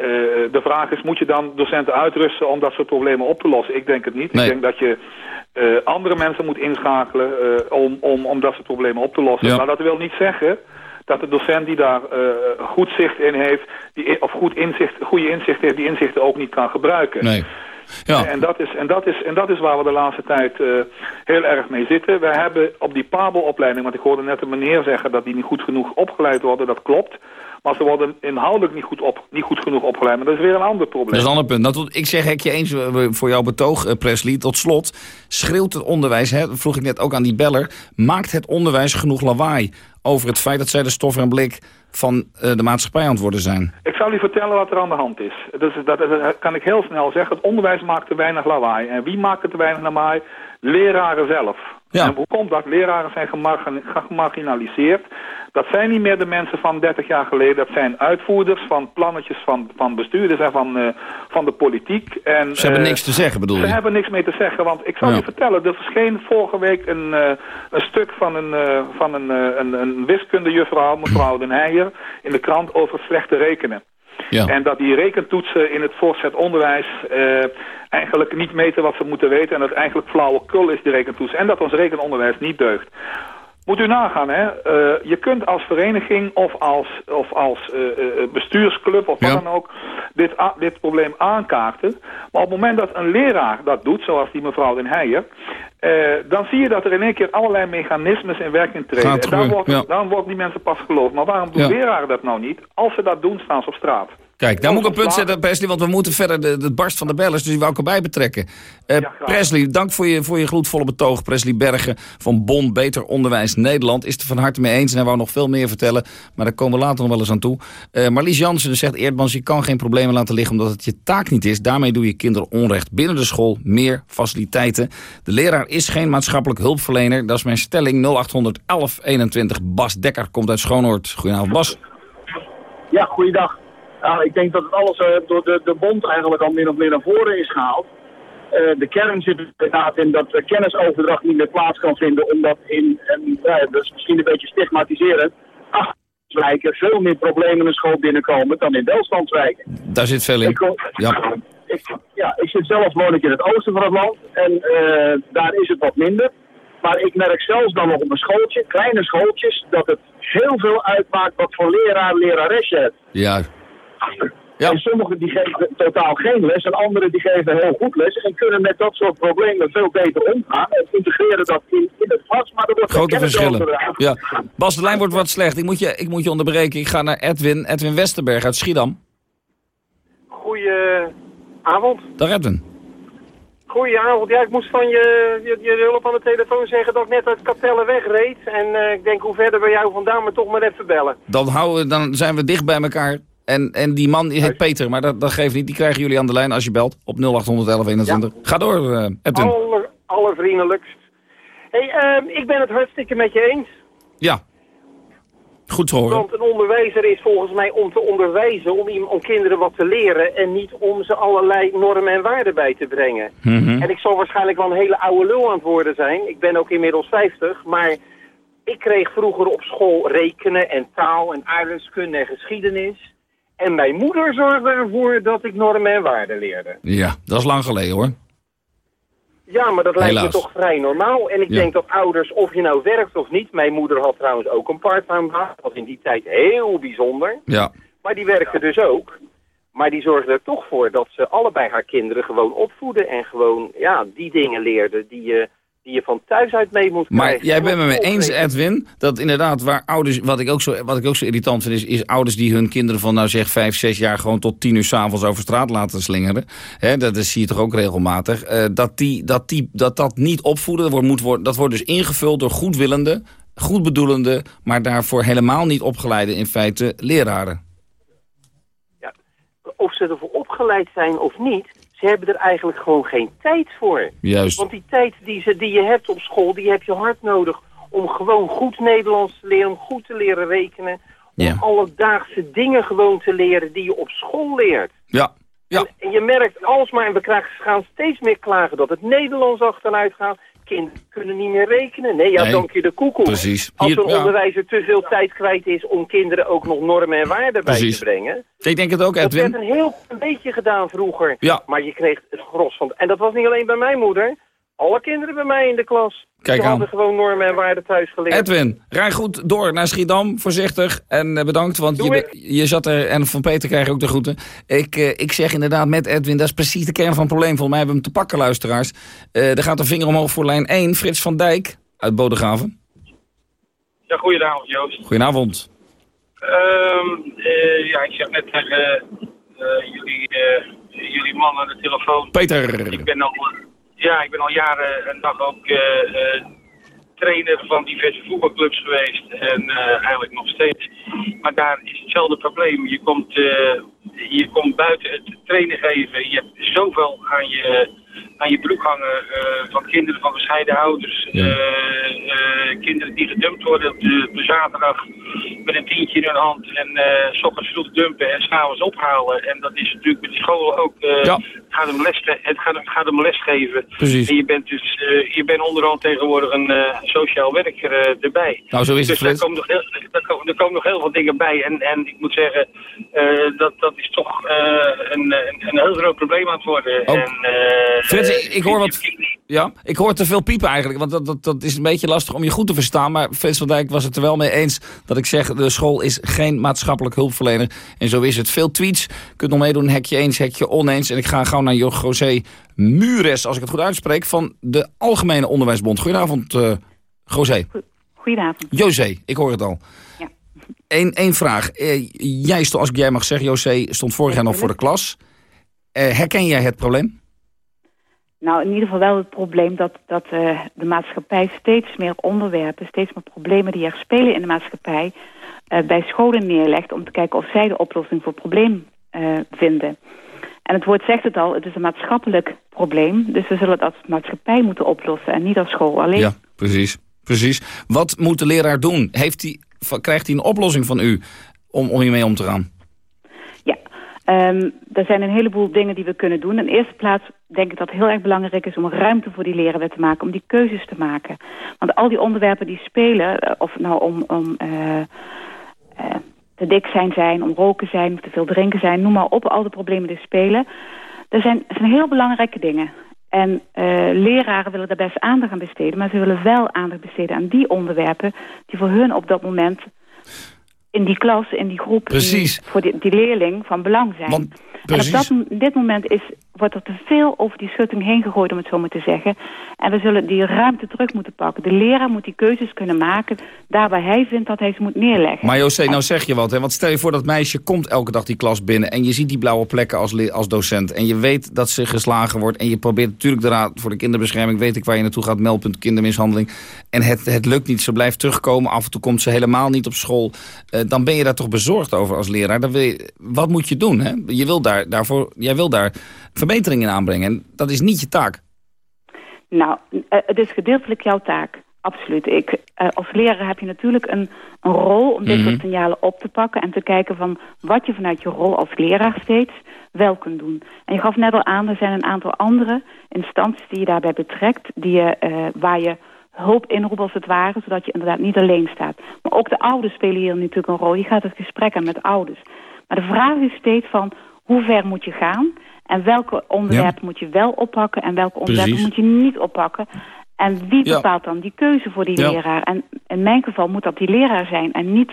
de vraag is, moet je dan docenten uitrusten om dat soort problemen op te lossen? Ik denk het niet. Nee. Ik denk dat je andere mensen moet inschakelen om, om, om dat soort problemen op te lossen. Ja. Maar dat wil niet zeggen dat de docent die daar goed zicht in heeft, die, of goed inzicht, goede inzicht heeft, die inzichten ook niet kan gebruiken. Nee. Ja. En, dat is, en, dat is, en dat is waar we de laatste tijd eh, heel erg mee zitten. We hebben op die PABO-opleiding, want ik hoorde net een meneer zeggen dat die niet goed genoeg opgeleid worden, dat klopt. Maar ze worden inhoudelijk niet goed, op, niet goed genoeg opgeleid. Maar dat is weer een ander probleem. Dat is een ander punt. Dat, ik zeg hekje eens eh, voor jouw betoog, eh, Presley. Tot slot, schreeuwt het onderwijs, hè, vroeg ik net ook aan die beller... maakt het onderwijs genoeg lawaai over het feit dat zij de stof en blik van eh, de maatschappij aan het worden zijn? Ik zal u vertellen wat er aan de hand is. Dus dat, dat kan ik heel snel zeggen. Het onderwijs maakt te weinig lawaai. En wie maakt er te weinig lawaai? Leraren zelf. En hoe komt dat? Leraren zijn gemargin- gemarginaliseerd. Dat zijn niet meer de mensen van 30 jaar geleden. Dat zijn uitvoerders van plannetjes van, van bestuurders en van, eh, van de politiek. En, Ze hebben eh, niks te zeggen, bedoel Ze je? hebben niks mee te zeggen, want ik zal Ja. je vertellen, er verscheen vorige week een, eh, een stuk van een, van een, een, een wiskundejuffrouw, mevrouw Den Heijer, in de krant over slechte rekenen. Ja. En dat die rekentoetsen in het voortgezet onderwijs eigenlijk niet meten wat ze moeten weten. En dat eigenlijk flauwekul is, die rekentoets. En dat ons rekenonderwijs niet deugt. Moet u nagaan, hè. Eh, je kunt als vereniging of als, of als eh, eh, bestuursclub of wat dan ook dit, dit probleem aankaarten. Maar op het moment dat een leraar dat doet, zoals die mevrouw Den Heijer... eh, dan zie je dat er in één keer allerlei mechanismes in werking treden. En dan, gebeuren, wordt, ja. dan worden die mensen pas geloofd. Maar waarom doen Ja. leraren dat nou niet? Als ze dat doen, staan ze op straat. Kijk, daar moet ik een punt zetten, Presley, want we moeten verder de, de barst van de bellers, dus die wou ik erbij betrekken. Eh, Presley, dank voor je, voor je gloedvolle betoog. Presley Bergen van Bon Beter Onderwijs Nederland is er van harte mee eens en hij wou nog veel meer vertellen, maar daar komen we later nog wel eens aan toe. Eh Marlies Jansen zegt, Eerdmans, je kan geen problemen laten liggen omdat het je taak niet is. Daarmee doe je kinderen onrecht. Binnen de school meer faciliteiten. De leraar is geen maatschappelijk hulpverlener, dat is mijn stelling. 0800 1121. Bas Dekker komt uit Schoonoord. Goedenavond, Bas. Ja, goeiedag. Nou, ik denk dat het alles eh, door de, de bond eigenlijk al min of meer naar voren is gehaald. Eh, de kern zit er inderdaad in dat de kennisoverdracht niet meer plaats kan vinden, omdat in, en, dat is misschien een beetje stigmatiserend, achterstandswijken veel meer problemen in de school binnenkomen dan in welstandswijken. Daar zit veel in. Ik Ja. Ik, ja, ik zit zelf woon ik in het oosten van het land en eh, daar is het wat minder. Maar ik merk zelfs dan nog op een schooltje, kleine schooltjes, dat het heel veel uitmaakt wat voor leraar, lerares je hebt. Ja. En sommigen die geven totaal geen les en anderen die geven heel goed les en kunnen met dat soort problemen veel beter omgaan en integreren dat in, in het vak. Maar er wordt Grote geen kennis verschillen. over Ja. Bas, de lijn wordt wat slecht. Ik moet, je, ik moet je onderbreken. Ik ga naar Edwin. Edwin Westerberg uit Schiedam. Goedenavond. Dag Edwin. Goedenavond. Ja, ik moest van je, je, je hulp aan de telefoon zeggen dat ik net uit Capelle wegreed. En eh, ik denk hoe verder bij jou vandaan, maar toch maar even bellen. Dan, houden, dan zijn we dicht bij elkaar. En, en die man die heet Peter, maar dat, dat geeft niet. Die krijgen jullie aan de lijn als je belt op 081121. Ga door, eh, Edwin. Aller, allervriendelijkst. hey, ehm, ik ben het hartstikke met je eens. Ja. Goed te horen. Want een onderwijzer is volgens mij om te onderwijzen, om, om kinderen wat te leren en niet om ze allerlei normen en waarden bij te brengen. Mhm. En ik zal waarschijnlijk wel een hele oude lul aan het worden zijn. Ik ben ook inmiddels 50, maar ik kreeg vroeger op school rekenen en taal en aardrijkskunde en geschiedenis. En mijn moeder zorgde ervoor dat ik normen en waarden leerde. Ja, dat is lang geleden hoor. Ja, maar dat lijkt Helaas. me toch vrij normaal. En ik Ja. denk dat ouders, of je nou werkt of niet... Mijn moeder had trouwens ook een parttime baan. Dat was in die tijd heel bijzonder. Ja. Maar die werkte dus ook. Maar die zorgde er toch voor dat ze allebei haar kinderen gewoon opvoeden. En gewoon, ja, die dingen leerden die je, die je van thuis uit mee moet Maar krijgen. jij bent me eens, Edwin, dat inderdaad waar ouders, wat ik ook zo, wat ik ook zo irritant vind, is, is ouders die hun kinderen van nou zeg vijf, zes jaar gewoon tot tien uur s'avonds over straat laten slingeren. Hè, dat, dat zie je toch ook regelmatig. Eh, dat, die, dat, die, dat dat niet opvoeden, dat wordt, moet worden, dat wordt dus ingevuld door goedwillende, goedbedoelende, maar daarvoor helemaal niet opgeleide in feite leraren. Of ze ervoor opgeleid zijn of niet, ze hebben er eigenlijk gewoon geen tijd voor. Juist. Want die tijd die, ze, die je hebt op school, die heb je hard nodig om gewoon goed Nederlands te leren, om goed te leren rekenen. Om Ja. alledaagse dingen gewoon te leren die je op school leert. Ja. En, en je merkt alsmaar, en we krijgen, ze gaan steeds meer klagen dat het Nederlands achteruit gaat. Kinderen kunnen niet meer rekenen. Nee, ja, Nee. dank je de koekoek. Precies. Als een onderwijzer te veel tijd kwijt is om kinderen ook nog normen en waarden bij te brengen. Ik denk het ook, Dat Edwin. werd een heel klein beetje gedaan vroeger. Ja. Maar je kreeg het gros van... En dat was niet alleen bij mijn moeder. Alle kinderen bij mij in de klas. Kijk die aan. hadden gewoon normen en waarden thuis geleerd. Edwin, rij goed door naar Schiedam, voorzichtig. En eh, bedankt, want je, je zat er, en van Peter krijg je ook de groeten. Ik, eh, ik zeg inderdaad met Edwin, dat is precies de kern van het probleem. Volgens mij hebben we hem te pakken, luisteraars. Eh, er gaat een vinger omhoog voor lijn 1, Frits van Dijk uit Bodegraven. Ja, goedenavond Joost. Goedenavond. Ehm, eh, ja, ik zeg net tegen eh, jullie, jullie man aan de telefoon. Peter. Ik ben al, ja, ik ben al jaren en dag ook eh, eh, trainer van diverse voetbalclubs geweest. En eh, eigenlijk nog steeds. Maar daar is hetzelfde probleem. Je komt, je komt buiten het trainen geven. Je hebt zoveel aan je, aan je broek hangen van kinderen van gescheiden ouders. Kinderen die gedumpt worden op de, op de zaterdag met een tientje in hun hand. En eh, s ochtends vroeg dumpen en s'avonds ophalen. En dat is natuurlijk met de scholen ook. eh, Ja. het, gaat om les, het, gaat, het gaat om lesgeven. Precies. En je bent dus eh, je bent onderhand tegenwoordig een sociaal werker erbij. Nou, zo is het, dus daar komen, nog heel, daar, komen, er komen nog heel veel dingen bij. En, en ik moet zeggen, dat, dat is toch een, een, een heel groot probleem aan het worden. En, Frits, ik, ik hoor wat... Ja, ik hoor te veel piepen eigenlijk, want dat, dat, dat is een beetje lastig om je goed te verstaan. Maar Frits van Dijk was het er wel mee eens dat ik zeg... de school is geen maatschappelijk hulpverlener. En zo is het. Veel tweets. Kunt nog meedoen, hekje eens, hekje oneens. En ik ga gauw naar José Mures, als ik het goed uitspreek... van de Algemene Onderwijsbond. Goedenavond, eh José. Goedenavond. José, ik hoor het al. Ja. Eén één vraag. Eh, jij, stond, als ik jij mag zeggen, José, stond vorig jaar nog voor de klas. Eh, herken jij het probleem? Nou, in ieder geval wel het probleem dat, dat eh, de maatschappij steeds meer onderwerpen, steeds meer problemen die er spelen in de maatschappij, eh, bij scholen neerlegt om te kijken of zij de oplossing voor het probleem eh, vinden. En het woord zegt het al, het is een maatschappelijk probleem, dus we zullen het als maatschappij moeten oplossen en niet als school alleen. Ja, precies. precies. Wat moet de leraar doen? Heeft krijgt hij een oplossing van u om, om hiermee om te gaan? Ehm, er zijn een heleboel dingen die we kunnen doen. In eerste plaats denk ik dat het heel erg belangrijk is om ruimte voor die leraren te maken, om die keuzes te maken. Want al die onderwerpen die spelen, eh, of nou om, om eh, eh, te dik zijn zijn, om roken zijn, te veel drinken zijn, noem maar op, al de problemen die spelen. Er zijn, zijn heel belangrijke dingen. En leraren willen daar best aandacht aan besteden, maar ze willen wel aandacht besteden aan die onderwerpen die voor hun op dat moment in die klas, in die groep, Precies. voor die, die leerling van belang zijn. precies. op dat, dit moment is, wordt er te veel over die schutting heen gegooid, om het zo maar te zeggen. En we zullen die ruimte terug moeten pakken. De leraar moet die keuzes kunnen maken, daar waar hij vindt dat hij ze moet neerleggen. Maar José, nou zeg je wat. Hè? Want stel je voor dat meisje komt elke dag die klas binnen... en je ziet die blauwe plekken als, als docent... en je weet dat ze geslagen wordt... en je probeert natuurlijk de Raad voor de Kinderbescherming... weet ik waar je naartoe gaat, meldpunt kindermishandeling... en het, het lukt niet, ze blijft terugkomen... af en toe komt ze helemaal niet op school... eh, dan ben je daar toch bezorgd over als leraar. Dan wil je, wat moet je doen? Hè? Je wil daar, daarvoor, jij wil daar verbeteringen in aanbrengen. En dat is niet je taak. Nou, eh, het is gedeeltelijk jouw taak. Absoluut. Ik, eh, als leraar heb je natuurlijk een, een rol om dit Mhm. soort signalen op te pakken... en te kijken van wat je vanuit je rol als leraar steeds wel kunt doen. En je gaf net al aan, er zijn een aantal andere instanties die je daarbij betrekt... Die je, eh, waar je hulp inroept als het ware, zodat je inderdaad niet alleen staat. Maar ook de ouders spelen hier natuurlijk een rol. Je gaat het gesprek aan met ouders. Maar de vraag is steeds van hoe ver moet je gaan... en welke onderwerpen moet je wel oppakken... en welke onderwerpen moet je niet oppakken... En wie Ja. bepaalt dan die keuze voor die Ja. leraar? En in mijn geval moet dat die leraar zijn... en niet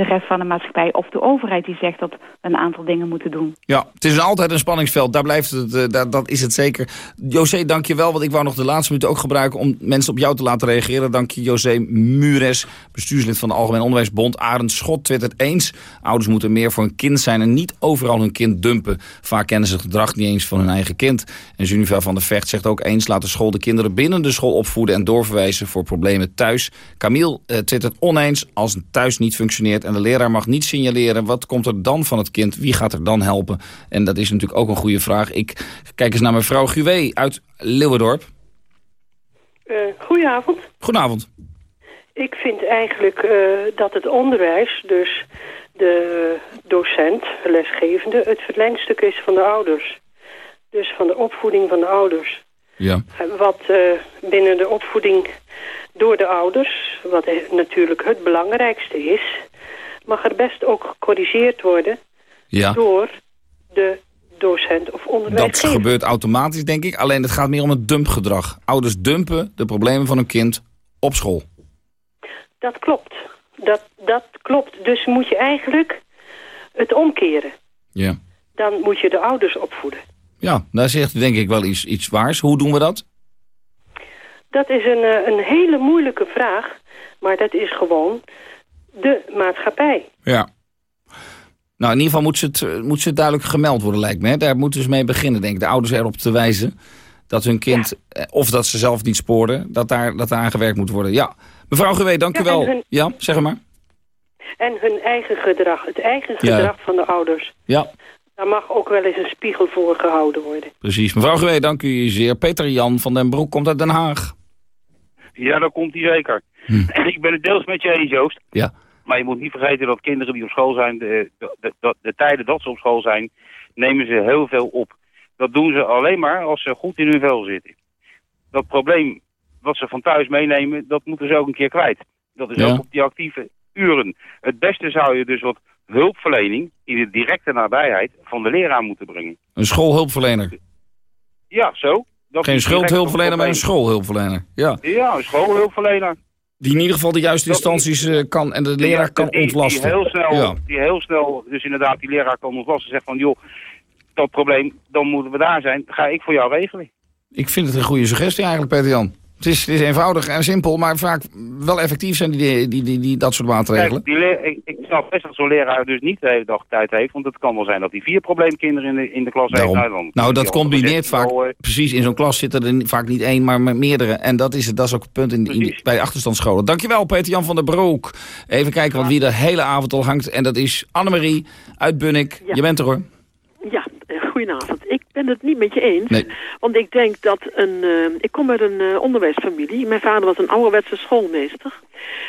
de rest van de maatschappij of de overheid die zegt... dat we een aantal dingen moeten doen. Ja, het is altijd een spanningsveld. Daar blijft het, eh, dat is het zeker. José, dank je wel, want ik wou nog de laatste minuten ook gebruiken... om mensen op jou te laten reageren. Dank je, José Mures, bestuurslid van de Algemeen Onderwijsbond. Arend Schot twittert eens. Ouders moeten meer voor hun kind zijn en niet overal hun kind dumpen. Vaak kennen ze het gedrag niet eens van hun eigen kind. En Juniva van der Vecht zegt ook eens... laat de school de kinderen binnen de school opvoeden... en doorverwijzen voor problemen thuis. Camille eh, twittert oneens. Als het thuis niet functioneert en de leraar mag niet signaleren... wat komt er dan van het kind? Wie gaat er dan helpen? En dat is natuurlijk ook een goede vraag. Ik kijk eens naar mevrouw Guwé uit Leeuwendorp. Eh, goedenavond. Goedenavond. Ik vind eigenlijk eh, dat het onderwijs, dus de docent, de lesgevende, het verlengstuk is van de ouders. Dus van de opvoeding van de ouders. Ja. Eh, Wat binnen de opvoeding door de ouders, wat natuurlijk het belangrijkste is, mag er best ook gecorrigeerd worden Ja. door de docent of Dat onderwijsgever. gebeurt automatisch, denk ik. Alleen het gaat meer om het dumpgedrag. Ouders dumpen de problemen van hun kind op school. Dat klopt. Dat, dat klopt. Dus moet je eigenlijk het omkeren. Ja. Dan moet je de ouders opvoeden. Ja, daar zegt denk ik wel iets, iets waars. Hoe doen we dat? Dat is een, eh, een hele moeilijke vraag. Maar dat is gewoon de maatschappij. Ja. Nou, in ieder geval moet ze, het, eh, moet ze duidelijk gemeld worden, lijkt me. Hè? Daar moeten ze mee beginnen, denk ik. De ouders erop te wijzen dat hun kind, eh, of dat ze zelf niet spoorden, dat daar, dat daar aan gewerkt moet worden. Ja. Mevrouw Gewee, dank u Ja, en wel. hun- Ja, zeg maar. En hun eigen gedrag, het eigen Ja. gedrag van de ouders. Ja, Daar mag ook wel eens een spiegel voor gehouden worden. precies. Mevrouw Gewee, dank u zeer. Peter Jan van den Broek komt uit Den Haag. Ja, dat komt hij zeker. Ik ben het deels met je eens, Joost. Ja. Maar je moet niet vergeten dat kinderen die op school zijn, de, de, de, de tijden dat ze op school zijn, nemen ze heel veel op. Dat doen ze alleen maar als ze goed in hun vel zitten. Dat probleem wat ze van thuis meenemen, dat moeten ze ook een keer kwijt. Dat is Ja. ook op die actieve uren. Het beste zou je dus wat hulpverlening in de directe nabijheid van de leraar moeten brengen. Een schoolhulpverlener. Ja, zo. Dat Geen schuldhulpverlener, maar een schoolhulpverlener. Ja. Ja, een schoolhulpverlener. Die in ieder geval de juiste instanties eh, kan en de leraar kan die, ontlasten. Die heel, snel, Ja. die heel snel, dus inderdaad, die leraar kan ontlasten. Zegt van, joh, dat probleem, dan moeten we daar zijn. Ga ik voor jou regelen. Ik vind het een goede suggestie eigenlijk, Peter Jan. Het is, het is eenvoudig en simpel, maar vaak wel effectief zijn die, die, die, die, dat soort maatregelen. Kijk, die leer- ik, ik snap best dat zo'n leraar dus niet de hele dag tijd heeft. Want het kan wel zijn dat hij vier probleemkinderen in de, in de klas Daarom. heeft. dan- Nou, dat combineert vaak. wel, eh, Precies, in zo'n klas zitten er vaak niet één, maar met meerdere. En dat is, het, dat is ook het punt in, bij de achterstandsscholen. Dankjewel, Peter-Jan van der Broek. Even kijken wat wie de hele avond al hangt. En dat is Annemarie uit Bunnik. Ja. Je bent er hoor. Ja, eh, goedenavond. Ik ben het niet met je eens. Nee. Want ik denk dat een... eh, ik kom uit een eh, onderwijsfamilie. Mijn vader was een ouderwetse schoolmeester.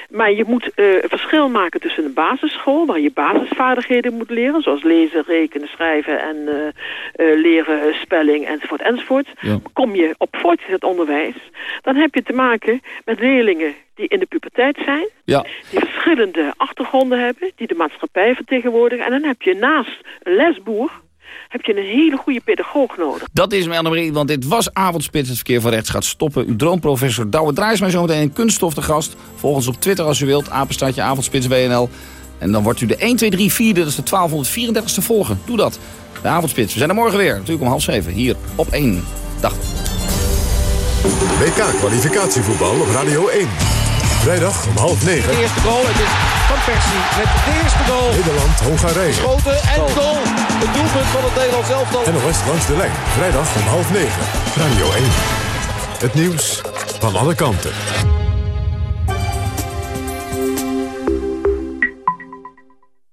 Maar je moet eh, een verschil maken tussen een basisschool... waar je basisvaardigheden moet leren... zoals lezen, rekenen, schrijven en leren spelling enzovoort enzovoort. Ja. Kom je op voortgezet onderwijs... dan heb je te maken met leerlingen die in de puberteit zijn... Ja. die verschillende achtergronden hebben... die de maatschappij vertegenwoordigen. En dan heb je naast een lesboer... heb je een hele goede pedagoog nodig. Dat is me Annemarie, want dit was Avondspits. Het verkeer van rechts gaat stoppen. Uw droomprofessor Douwe Draai is mij zometeen in kunststof te gast. Volg ons op Twitter als u wilt. Apenstaatje Avondspits WNL. En dan wordt u de 1, 2, 3, 4, dat is de 1234ste volgen. Doe dat. De Avondspits. We zijn er morgen weer. Natuurlijk om half zeven. Hier op 1. Dag. WK kwalificatievoetbal op Radio 1. Vrijdag om half negen. De eerste goal, het is Van Persie met de eerste goal. Nederland, Hongarije. Schoten en goal. Het doelpunt van het Nederlands elftal. NOS langs de lijn. Vrijdag om half negen. Radio 1. Het nieuws van alle kanten.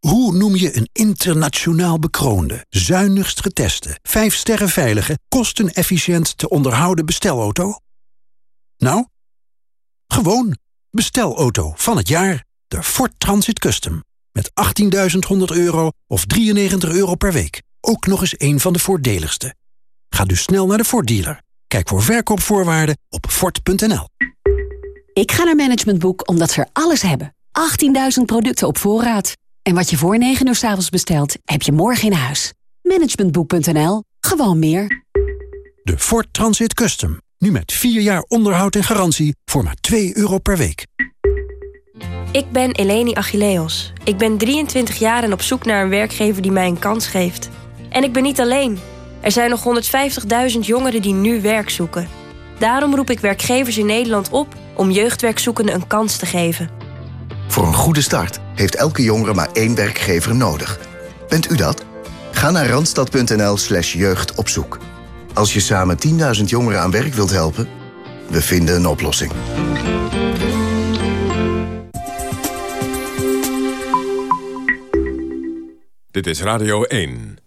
Hoe noem je een internationaal bekroonde, zuinigst geteste, 5 sterren veilige, kostenefficiënt te onderhouden bestelauto? Nou, gewoon bestelauto van het jaar, de Ford Transit Custom. Met 18.100 euro of 93 euro per week. Ook nog eens een van de voordeligste. Ga dus snel naar de Ford dealer. Kijk voor verkoopvoorwaarden op Ford.nl. Ik ga naar Management Boek omdat ze er alles hebben. 18.000 producten op voorraad. En wat je voor 9 uur s avonds bestelt, heb je morgen in huis. Managementboek.nl. Gewoon meer. De Ford Transit Custom. Nu met 4 jaar onderhoud en garantie voor maar 2 euro per week. Ik ben Eleni Achilleos. Ik ben 23 jaar en op zoek naar een werkgever die mij een kans geeft. En ik ben niet alleen. Er zijn nog 150.000 jongeren die nu werk zoeken. Daarom roep ik werkgevers in Nederland op om jeugdwerkzoekenden een kans te geven. Voor een goede start heeft elke jongere maar één werkgever nodig. Bent u dat? Ga naar randstad.nl slash jeugdopzoek. Als je samen 10.000 jongeren aan werk wilt helpen, we vinden een oplossing. Dit is Radio 1.